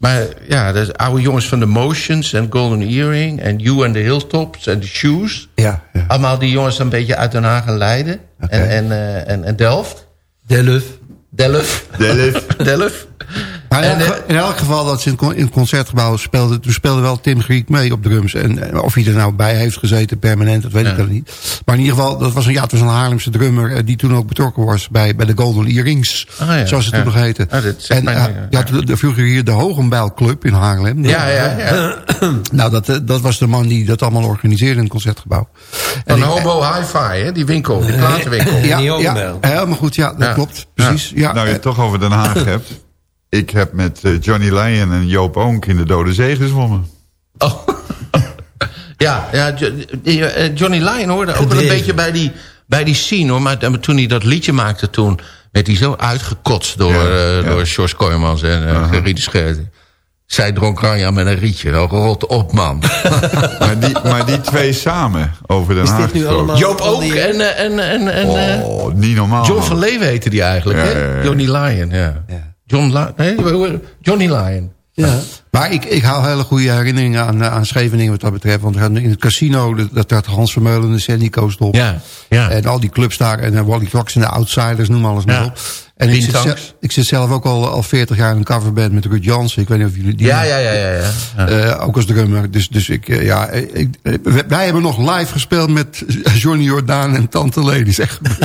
maar ja, de oude jongens van The Motions en Golden Earring... en You and the Hilltops en The Shoes. ja, ja. Allemaal die jongens een beetje uit Den Haag en Leiden. En, en, eh, en, en Delft. Delft. Delft. Delft. Delft. Maar in, En, elk, geval- in elk geval dat ze in het concertgebouw speelden... toen speelde wel Tim Griek mee op drums. En of hij er nou bij heeft gezeten permanent, dat weet ik dan niet. Maar in ieder geval, dat was een, ja, het was een Haarlemse drummer... eh, die toen ook betrokken was bij, bij de Golden Earrings. Ah, ja. Zoals het Ja. toen nog heette. Ah, en eh, ja. je had de, vroeger hier de Hogenbijl Club in Haarlem. Ja, ja, ja. Nou, dat, eh, dat was de man die dat allemaal organiseerde in het concertgebouw. En Van ik- Hobo Hi-Fi, hè? die winkel, die platenwinkel. Ja, ja, helemaal goed, ja, dat Ja. klopt. Precies. Ja. Nou, je het toch over Den Haag hebt. Ik heb met eh, Johnny Lyon en Joop Oonk in de Dode Zee gezwommen. Oh. ja, ja Jo- die, eh, Johnny Lyon hoorde ook wel een beetje bij die, bij die scene. Hoor. Maar eh, toen hij dat liedje maakte toen... werd hij zo uitgekotst door, Ja, ja. door George Kooijmans en uh Scheuten. Zij dronk Ranja met een rietje. Nou, rot op, man. Maar die, maar die twee samen over Den Is Haag Joop ook die- en, en, en, en eh, Oh, niet normaal. John van Leeuwen heette die eigenlijk. Ja, hè? ja, ja. Johnny Lyon, ja. John nee, Johnny Lyon. Ja. Maar ik, ik hou hele goede herinneringen aan, eh, aan Scheveningen wat dat betreft. Want we hadden in het casino, dat, dat had Hans Vermeulen en Sandy Coast op. Ja, ja. En al die clubs daar. En de Wally Fox en de Outsiders, noem alles maar Ja. op. En ik zit, zelf, ik zit zelf ook al, al 40 jaar in een coverband met Ruud Jansen. Ik weet niet of jullie die... Ja, ja, ja, ja. ja. ja. Eh, ook als drummer. Dus, dus ik, eh, ja, ik, wij hebben nog live gespeeld met Johnny Jordaan en Tante Lady. Dat is echt gebeurd.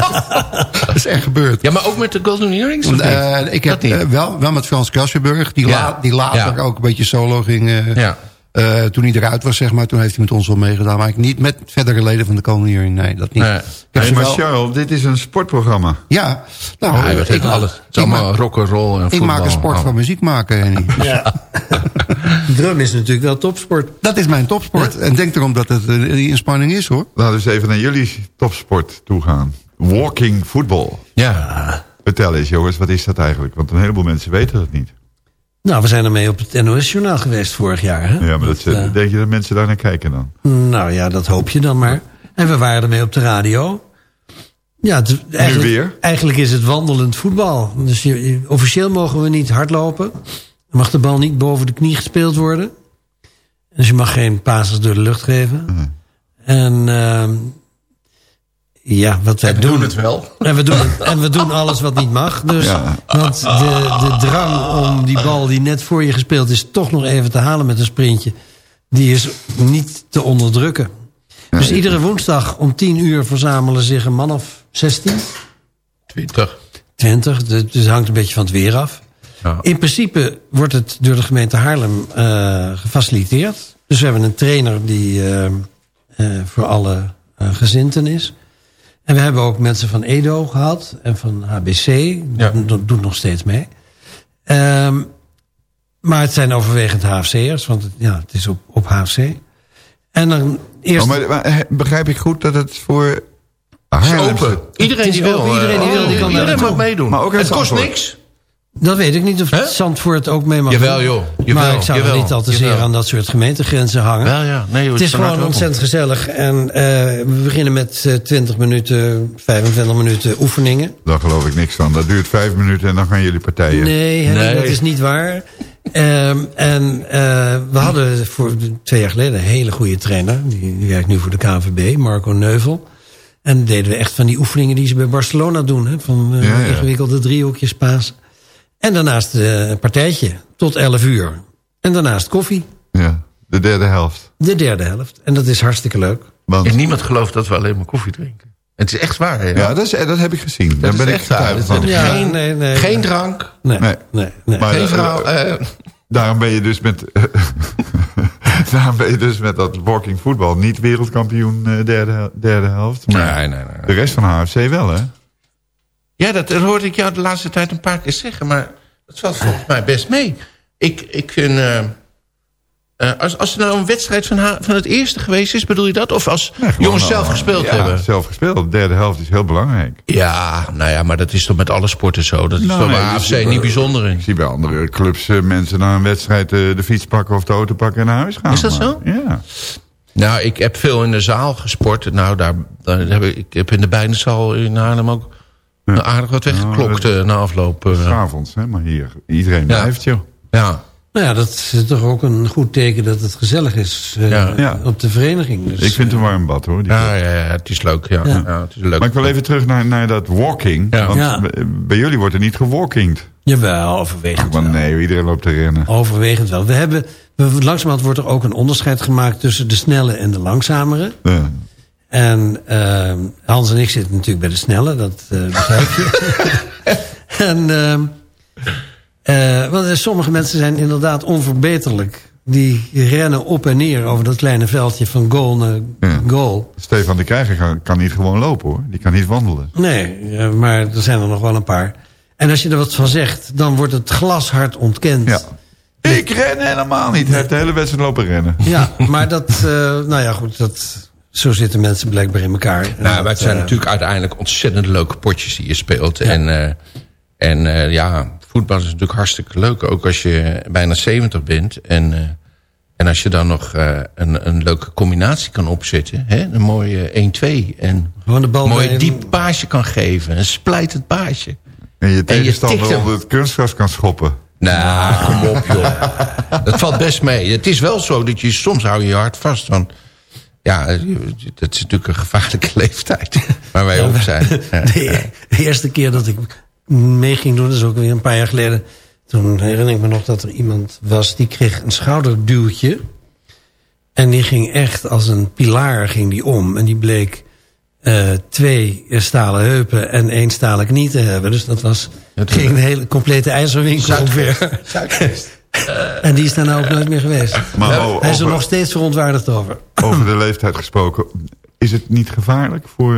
dat is echt gebeurd. Ja, maar ook met de Golden Earrings? Eh, ik heb wel, wel met Frans Krassenburg, die, la- die later ook een beetje solo ging. Ja. Eh, toen hij eruit was, zeg maar, toen heeft hij met ons wel meegedaan. Maar ik niet met verdere leden van de Koning Nee, dat niet. Nee. Ik Hey, maar wel- Charles, dit is een sportprogramma. ja, nou, Ja, weet ik, alles. Het is ik allemaal maak- rock'n'roll en ik voetbal. maak een sport van muziek maken. Henny. Ja. Drum is natuurlijk wel topsport. Dat is mijn topsport. En denk erom dat het een die inspanning is, hoor. Laten we eens even naar jullie topsport toe gaan. Walking football. Ja. Vertel eens jongens, wat is dat eigenlijk? Want een heleboel mensen weten dat niet. Nou, we zijn ermee op het NOS-journaal geweest vorig jaar. Hè? Ja, maar dat, eh, denk je dat mensen daar naar kijken dan? Nou ja, dat hoop je dan maar. En we waren ermee op de radio. Ja, het, eigenlijk, weer? eigenlijk is het wandelend voetbal. Dus je, je- officieel mogen we niet hardlopen. Mag de bal niet boven de knie gespeeld worden. Dus je mag geen passes door de lucht geven. En ehm, ja, wat wij We doen... doen het wel. En we, doen, en we doen alles wat niet mag. Dus, Ja. Want de, de drang om die bal die net voor je gespeeld is... toch nog even te halen met een sprintje... die is niet te onderdrukken. Dus iedere woensdag om 10 uur verzamelen zich een man of 16, 20. 20. Dus het hangt een beetje van het weer af. Ja. In principe wordt het door de gemeente Haarlem eh, gefaciliteerd. Dus we hebben een trainer die eh, eh, voor alle eh, gezinten is. En we hebben ook mensen van EDO gehad en van HBC. Ja. Dat, doet nog steeds mee. Ehm, maar het zijn overwegend HFC'ers, want het, ja, het is op, op HFC. En dan eerst... Oh, maar, maar, eh, begrijp ik goed dat het voor open. Iedereen die wil. open, iedereen die eh, wil, die kan iedereen mag meedoen. Maar ook het kost niks. Dat weet ik niet of Hè? Zandvoort ook mee mag Jawel, joh. Jawel, maar ik zou er jawel, niet al te zeer aan dat soort gemeentegrenzen hangen. Wel ja. Nee, joh, het is gewoon ontzettend gezellig. En eh, we beginnen met eh, 20 minuten, 25 minuten oefeningen. Daar geloof ik niks van. Dat duurt vijf minuten en dan gaan jullie partijen. Nee, Nee. dat is niet waar. Ehm, en eh, we hadden voor twee jaar geleden een hele goede trainer. Die, die werkt nu voor de KNVB, Marco Neuvel. En dan deden we echt van die oefeningen die ze bij Barcelona doen. Hè, van eh, Ja, ja. ingewikkelde driehoekjes paas. En daarnaast eh, een partijtje tot 11 uur. En daarnaast koffie, Ja, de derde helft. de derde helft. En dat is hartstikke leuk. Want, En niemand gelooft dat we alleen maar koffie drinken. Het is echt waar. hè? ja, dat, is, eh, dat heb ik gezien. Dat Daar ben ik getuige Dat van. is Ja, geen, nee, nee. geen drank, Nee, Nee. nee, nee. Maar, geen eh, vrouw. Daarom ben je dus met... daarom ben je dus met dat walking voetbal niet wereldkampioen eh, derde, derde helft. Maar nee, nee, nee. de rest van HFC wel, hè? Ja, dat hoorde ik jou de laatste tijd een paar keer zeggen. Maar dat valt volgens mij best mee. Ik, ik vind... eh, Eh, als, als er nou een wedstrijd van, van het eerste geweest is, bedoel je dat? Of als jongens zelf gespeeld ja, hebben? zelf gespeeld. De derde helft is heel belangrijk. Ja, nou ja, maar dat is toch met alle sporten zo. Dat is Nou, toch bij nee, AFC niet bijzonder in. Ik zie bij andere clubs eh, mensen na een wedstrijd de fiets pakken of de auto pakken en naar huis gaan. Is dat Maar- zo? Ja. Nou, ik heb veel in de zaal gesport. Nou, daar, daar heb ik, ik heb in de Bijnenzaal in Haarlem ook aardig wat weggeklokt Ja, eh, na afloop. eh. S'avonds, hè, maar hier. Iedereen Ja. blijft, joh. ja. Nou ja, dat is toch ook een goed teken dat het gezellig is eh, Ja. Ja. op de vereniging. Dus, Ik vind het een warm bad, hoor. die Ja, ja, ja, het is leuk. Ja. Ja. Ja. het is leuk. Maar ik wil even terug naar, naar dat walking. Ja. Want Ja. bij jullie wordt er niet gewalkingd. Jawel, overwegend Want wel. nee, iedereen loopt te rennen. Overwegend wel. We hebben, we, langzamerhand wordt er ook een onderscheid gemaakt tussen de snelle en de langzamere. En ehm, Hans en ik zitten natuurlijk bij de snelle, dat eh begrijp je. en, ehm, eh, want er- sommige mensen zijn inderdaad onverbeterlijk. Die rennen op en neer over dat kleine veldje van goal naar Ja. goal. Stefan de Krijger kan, kan niet gewoon lopen, hoor. Die kan niet wandelen. Nee, eh, maar er zijn er nog wel een paar. En als je er wat van zegt, dan wordt het glashard ontkend. Ja. Ik ren helemaal niet. Hij heeft de hele wedstrijd lopen rennen. Ja, maar dat, eh, nou ja, goed, dat, zo zitten mensen blijkbaar in elkaar. Nou, maar het zijn eh, natuurlijk uiteindelijk ontzettend leuke potjes die je speelt. En, eh, en eh, ja, voetbal is natuurlijk hartstikke leuk. Ook als je bijna 70 bent. En, eh, en als je dan nog eh, een, een leuke combinatie kan opzetten. Hè? Een mooie 1-2. En Gewoon de bal een mooie bij- diep paasje kan geven. Een splijtend paasje. En je je tegenstander tikt hem. onder het kunstgras kan schoppen. Nou, kom op joh. Dat valt best mee. Het is wel zo dat je soms hou je je hart vast. Want ja, dat is natuurlijk een gevaarlijke leeftijd. Waar wij op zijn. Ja. De, de eerste keer dat ik mee ging doen, dat is ook weer een paar jaar geleden. Toen herinner ik me nog dat er iemand was die kreeg een schouderduwtje. En die ging echt als een pilaar ging die om. En die bleek eh, twee stalen heupen en één stalen knie te hebben. Dus dat was Dat- ging een hele complete ijzerwinkel omver. En die is daar nou ook nooit meer geweest. Maar Hij is er nog steeds verontwaardigd over. Over de leeftijd gesproken. Is het niet gevaarlijk voor...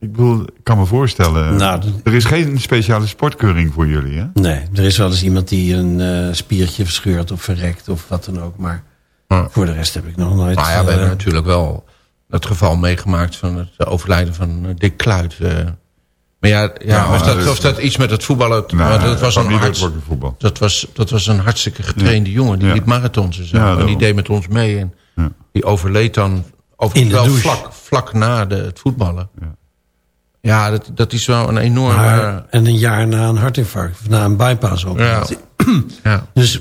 Ik bedoel, ik kan me voorstellen... Nou, dat- er is geen speciale sportkeuring voor jullie, hè? Nee, er is wel eens iemand die een eh, spiertje verscheurt of verrekt of wat dan ook. Maar voor de rest heb ik nog nooit... Nou ja, we eh, hebben natuurlijk wel het geval meegemaakt van het overlijden van eh, Dick Kluit. eh. Maar ja, ja, Ja, of, maar dat, of dat iets met het voetballen... Nou, maar dat, was een voetbal. dat, was, dat was een hartstikke getrainde jongen. Die Ja. liep marathons en zo. Ja, en die deed met ons mee. En Ja. die overleed dan In de wel douche. vlak, vlak na de, het voetballen. Ja. Ja, dat, dat is wel een enorme... maar- en een jaar na een hartinfarct, of na een bypass operatie. ja. Dus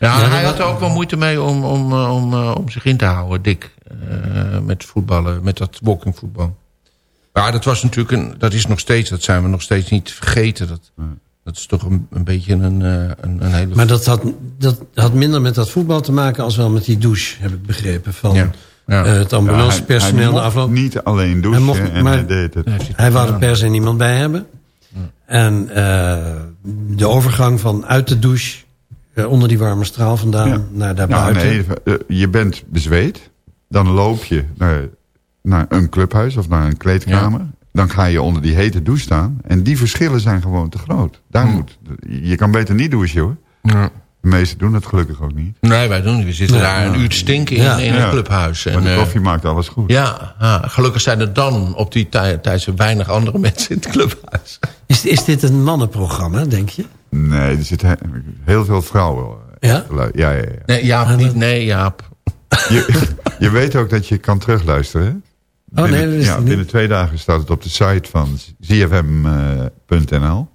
Ja, Ja, hij had er ook wel moeite mee om, om, eh, om, eh, om zich in te houden, Dick. eh, met voetballen, met dat walkingvoetbal. Maar dat was natuurlijk een, dat is nog steeds, dat zijn we nog steeds niet vergeten. Dat, dat is toch een, een beetje een, eh, een, een hele... Maar dat had, dat had minder met dat voetbal te maken als wel met die douche, heb ik begrepen. Van Ja. Ja. eh, het ambulancepersoneel hij na mocht afloop. niet alleen douchen Hij mocht- en maar- hij deed het. Hij Hij wou er per se niemand bij hebben. En eh, de overgang van uit de douche, eh, onder die warme straal vandaan, Ja. naar Nou, daarbuiten. nee, je bent bezweet. Dan loop je naar, naar een clubhuis of naar een kleedkamer. Dan ga je onder die hete douche staan. En die verschillen zijn gewoon te groot. Daar moet, je kan beter niet douchen hoor. Ja. De meesten doen dat gelukkig ook niet. Nee, wij doen niet. We zitten daar een uur te stinken in, Ja. in Ja. een clubhuis. Maar En, de eh, koffie maakt alles goed. ja, ja, gelukkig zijn er dan op die tij- tijd weinig andere mensen in het clubhuis. Is, is dit een mannenprogramma, denk je? Nee, er zitten he- heel veel vrouwen. eh, Ja? Ja, ja, ja. Nee, Jaap niet. Nee, Jaap. Je, je weet ook dat je kan terugluisteren. Oh, nee, Binnen- dat wist ja, binnen twee dagen staat het op de site van zfm.nl.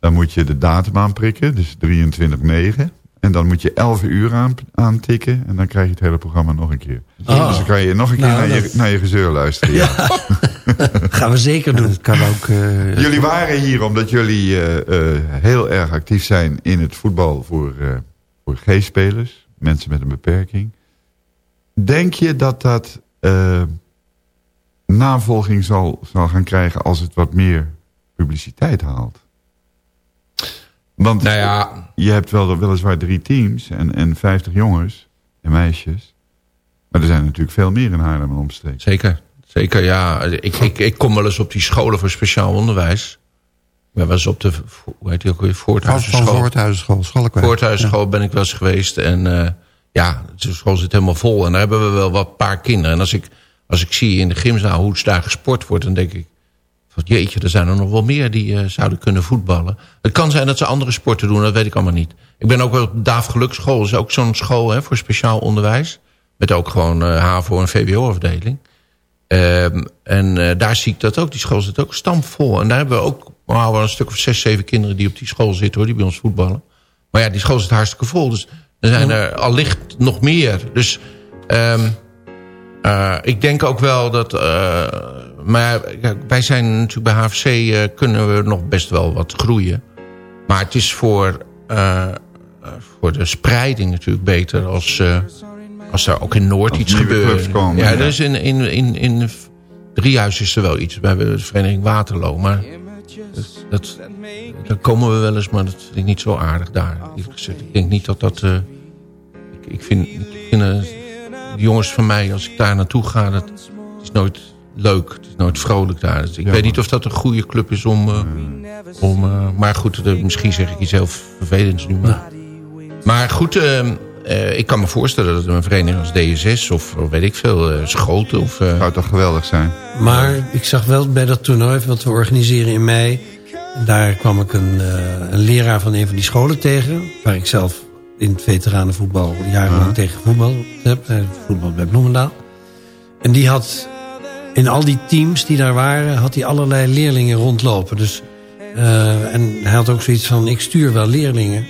Dan moet je de datum aanprikken, dus 23-9. En dan moet je 11 uur aan, aantikken. En dan krijg je het hele programma nog een keer. Oh. Dus dan kan je nog een keer Nou, naar, je, naar je gezeur luisteren. Ja. Gaan we zeker doen. Kan ook... eh, Jullie waren hier omdat jullie eh, eh, heel erg actief zijn in het voetbal voor, eh voor G-spelers. Mensen met een beperking. Denk je dat dat eh, navolging zal, zal gaan krijgen als het wat meer publiciteit haalt? Want Nou ja, je hebt wel, weliswaar drie teams en, en 50 jongens en meisjes. Maar er zijn natuurlijk veel meer in Haarlem en omstreek. Zeker, zeker ja. Ik, ik, ik kom wel eens op die scholen voor speciaal onderwijs. Ik eens op de, hoe heet die ook weer, Van, van Voorthuizenschool. Voorthuizenschool, ben ik wel eens geweest. En eh, ja, de school zit helemaal vol. En daar hebben we wel wat paar kinderen. En als ik, als ik zie in de gymzaal hoe het daar gesport wordt... dan denk ik, van, jeetje, er zijn er nog wel meer die eh, zouden kunnen voetballen. Het kan zijn dat ze andere sporten doen, dat weet ik allemaal niet. Ik ben ook wel op Daaf Geluksschool. Dat is ook zo'n school hè, voor speciaal onderwijs. Met ook gewoon eh, HAVO- en VWO-afdeling. Ehm, en eh, daar zie ik dat ook. Die school zit ook stampvol. En daar hebben we ook nou, wel een stuk of zes, zeven kinderen... die op die school zitten, hoor, die bij ons voetballen. Maar ja, die school zit hartstikke vol. Dus er zijn er allicht nog meer. Dus ehm, eh, ik denk ook wel dat... eh, maar wij zijn natuurlijk bij HFC... eh, kunnen we nog best wel wat groeien. Maar het is voor, voor de spreiding natuurlijk beter... als, als er ook in Noord Als iets gebeurt. komen, ja, ja. is in, in, in, in Driehuis is er wel iets. We hebben de vereniging Waterloo. Maar dat, dat, daar komen we wel eens, maar dat vind ik niet zo aardig daar. Ik denk niet dat dat... ik, ik vind, ik vind jongens van mij, als ik daar naartoe ga... Dat, het is nooit leuk. Het is nooit vrolijk daar. Dus ik weet niet of dat een goede club is om... eh, om eh, maar goed, eh, misschien zeg ik iets heel vervelends nu. Maar, maar goed, eh, eh, ik kan me voorstellen dat een vereniging als DSS... of, of weet ik veel, eh, Schoten of... eh, Zou toch geweldig zijn? Maar ik zag wel bij dat toernooi wat we organiseren in mei... daar kwam ik een, eh, een leraar van een van die scholen tegen... waar ik zelf in het veteranenvoetbal jarenlang tegen voetbal eh, Voetbal bij Bloemendaal. En die had in al die teams die daar waren... had hij allerlei leerlingen rondlopen. Dus, eh, en hij had ook zoiets van, ik stuur wel leerlingen.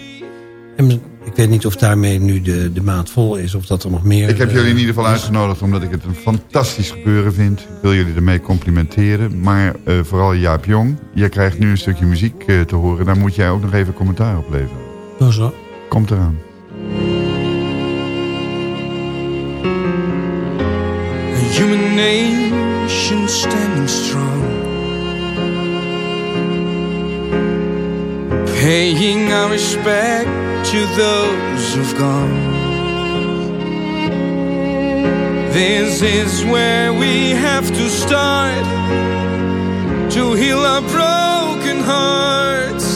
En ik weet niet of daarmee nu de, de maand vol is... of dat er nog meer... Ik heb eh, jullie in ieder geval uitgenodigd omdat ik het een fantastisch gebeuren vind. Ik wil jullie ermee complimenteren. Maar eh, vooral Jaap Jong, jij krijgt nu een stukje muziek eh, te horen. Daar moet jij ook nog even commentaar op leveren. Zo. Komt eraan. A human nation standing strong. Paying our respect to those who've gone. This is where we have to start to heal our broken hearts,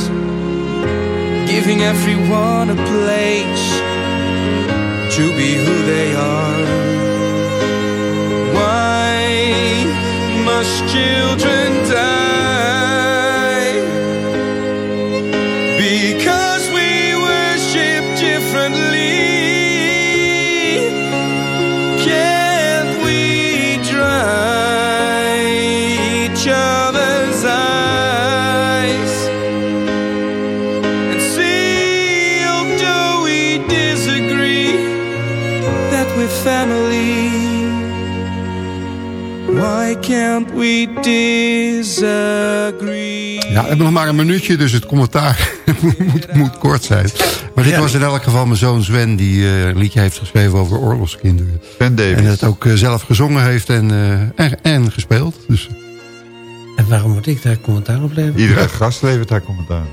giving everyone a place to be who they are. Ja, we hebben nog maar een minuutje, dus het commentaar moet, moet kort zijn. Maar dit was in elk geval mijn zoon Sven... die eh, een liedje heeft geschreven over oorlogskinderen. Ben Davis. En het ook eh, zelf gezongen heeft en, eh, en, en gespeeld. Dus En waarom moet ik daar commentaar op leveren? Iedere gast levert daar commentaar. op.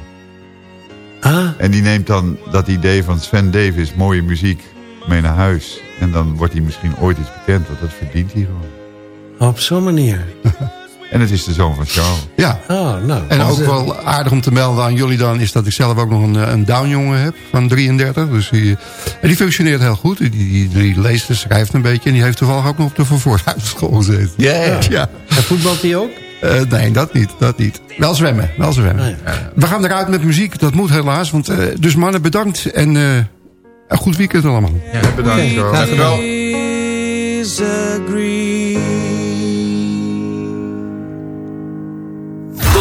Ah, En die neemt dan dat idee van Sven Davis, mooie muziek, mee naar huis. En dan wordt hij misschien ooit iets bekend, want dat verdient hij gewoon. op zo'n manier. En het is de zoon van Charles. ja, Oh, nou. en ook eh, wel aardig om te melden aan jullie dan... is dat ik zelf ook nog een, eh, een downjongen heb van 33. Dus die, en die functioneert heel goed. Die, die, die leest en schrijft een beetje. En die heeft toevallig ook nog op de vervoerhuisschool gezeten. Ja, ja. Ja. En voetbalt hij ook? Eh, nee, dat niet, dat niet. Wel zwemmen, wel zwemmen. Ah, We gaan eruit met muziek, dat moet helaas. Want, eh, dus mannen, bedankt en eh, een goed weekend allemaal. Ja, bedankt Charles. graag gedaan. Disagree.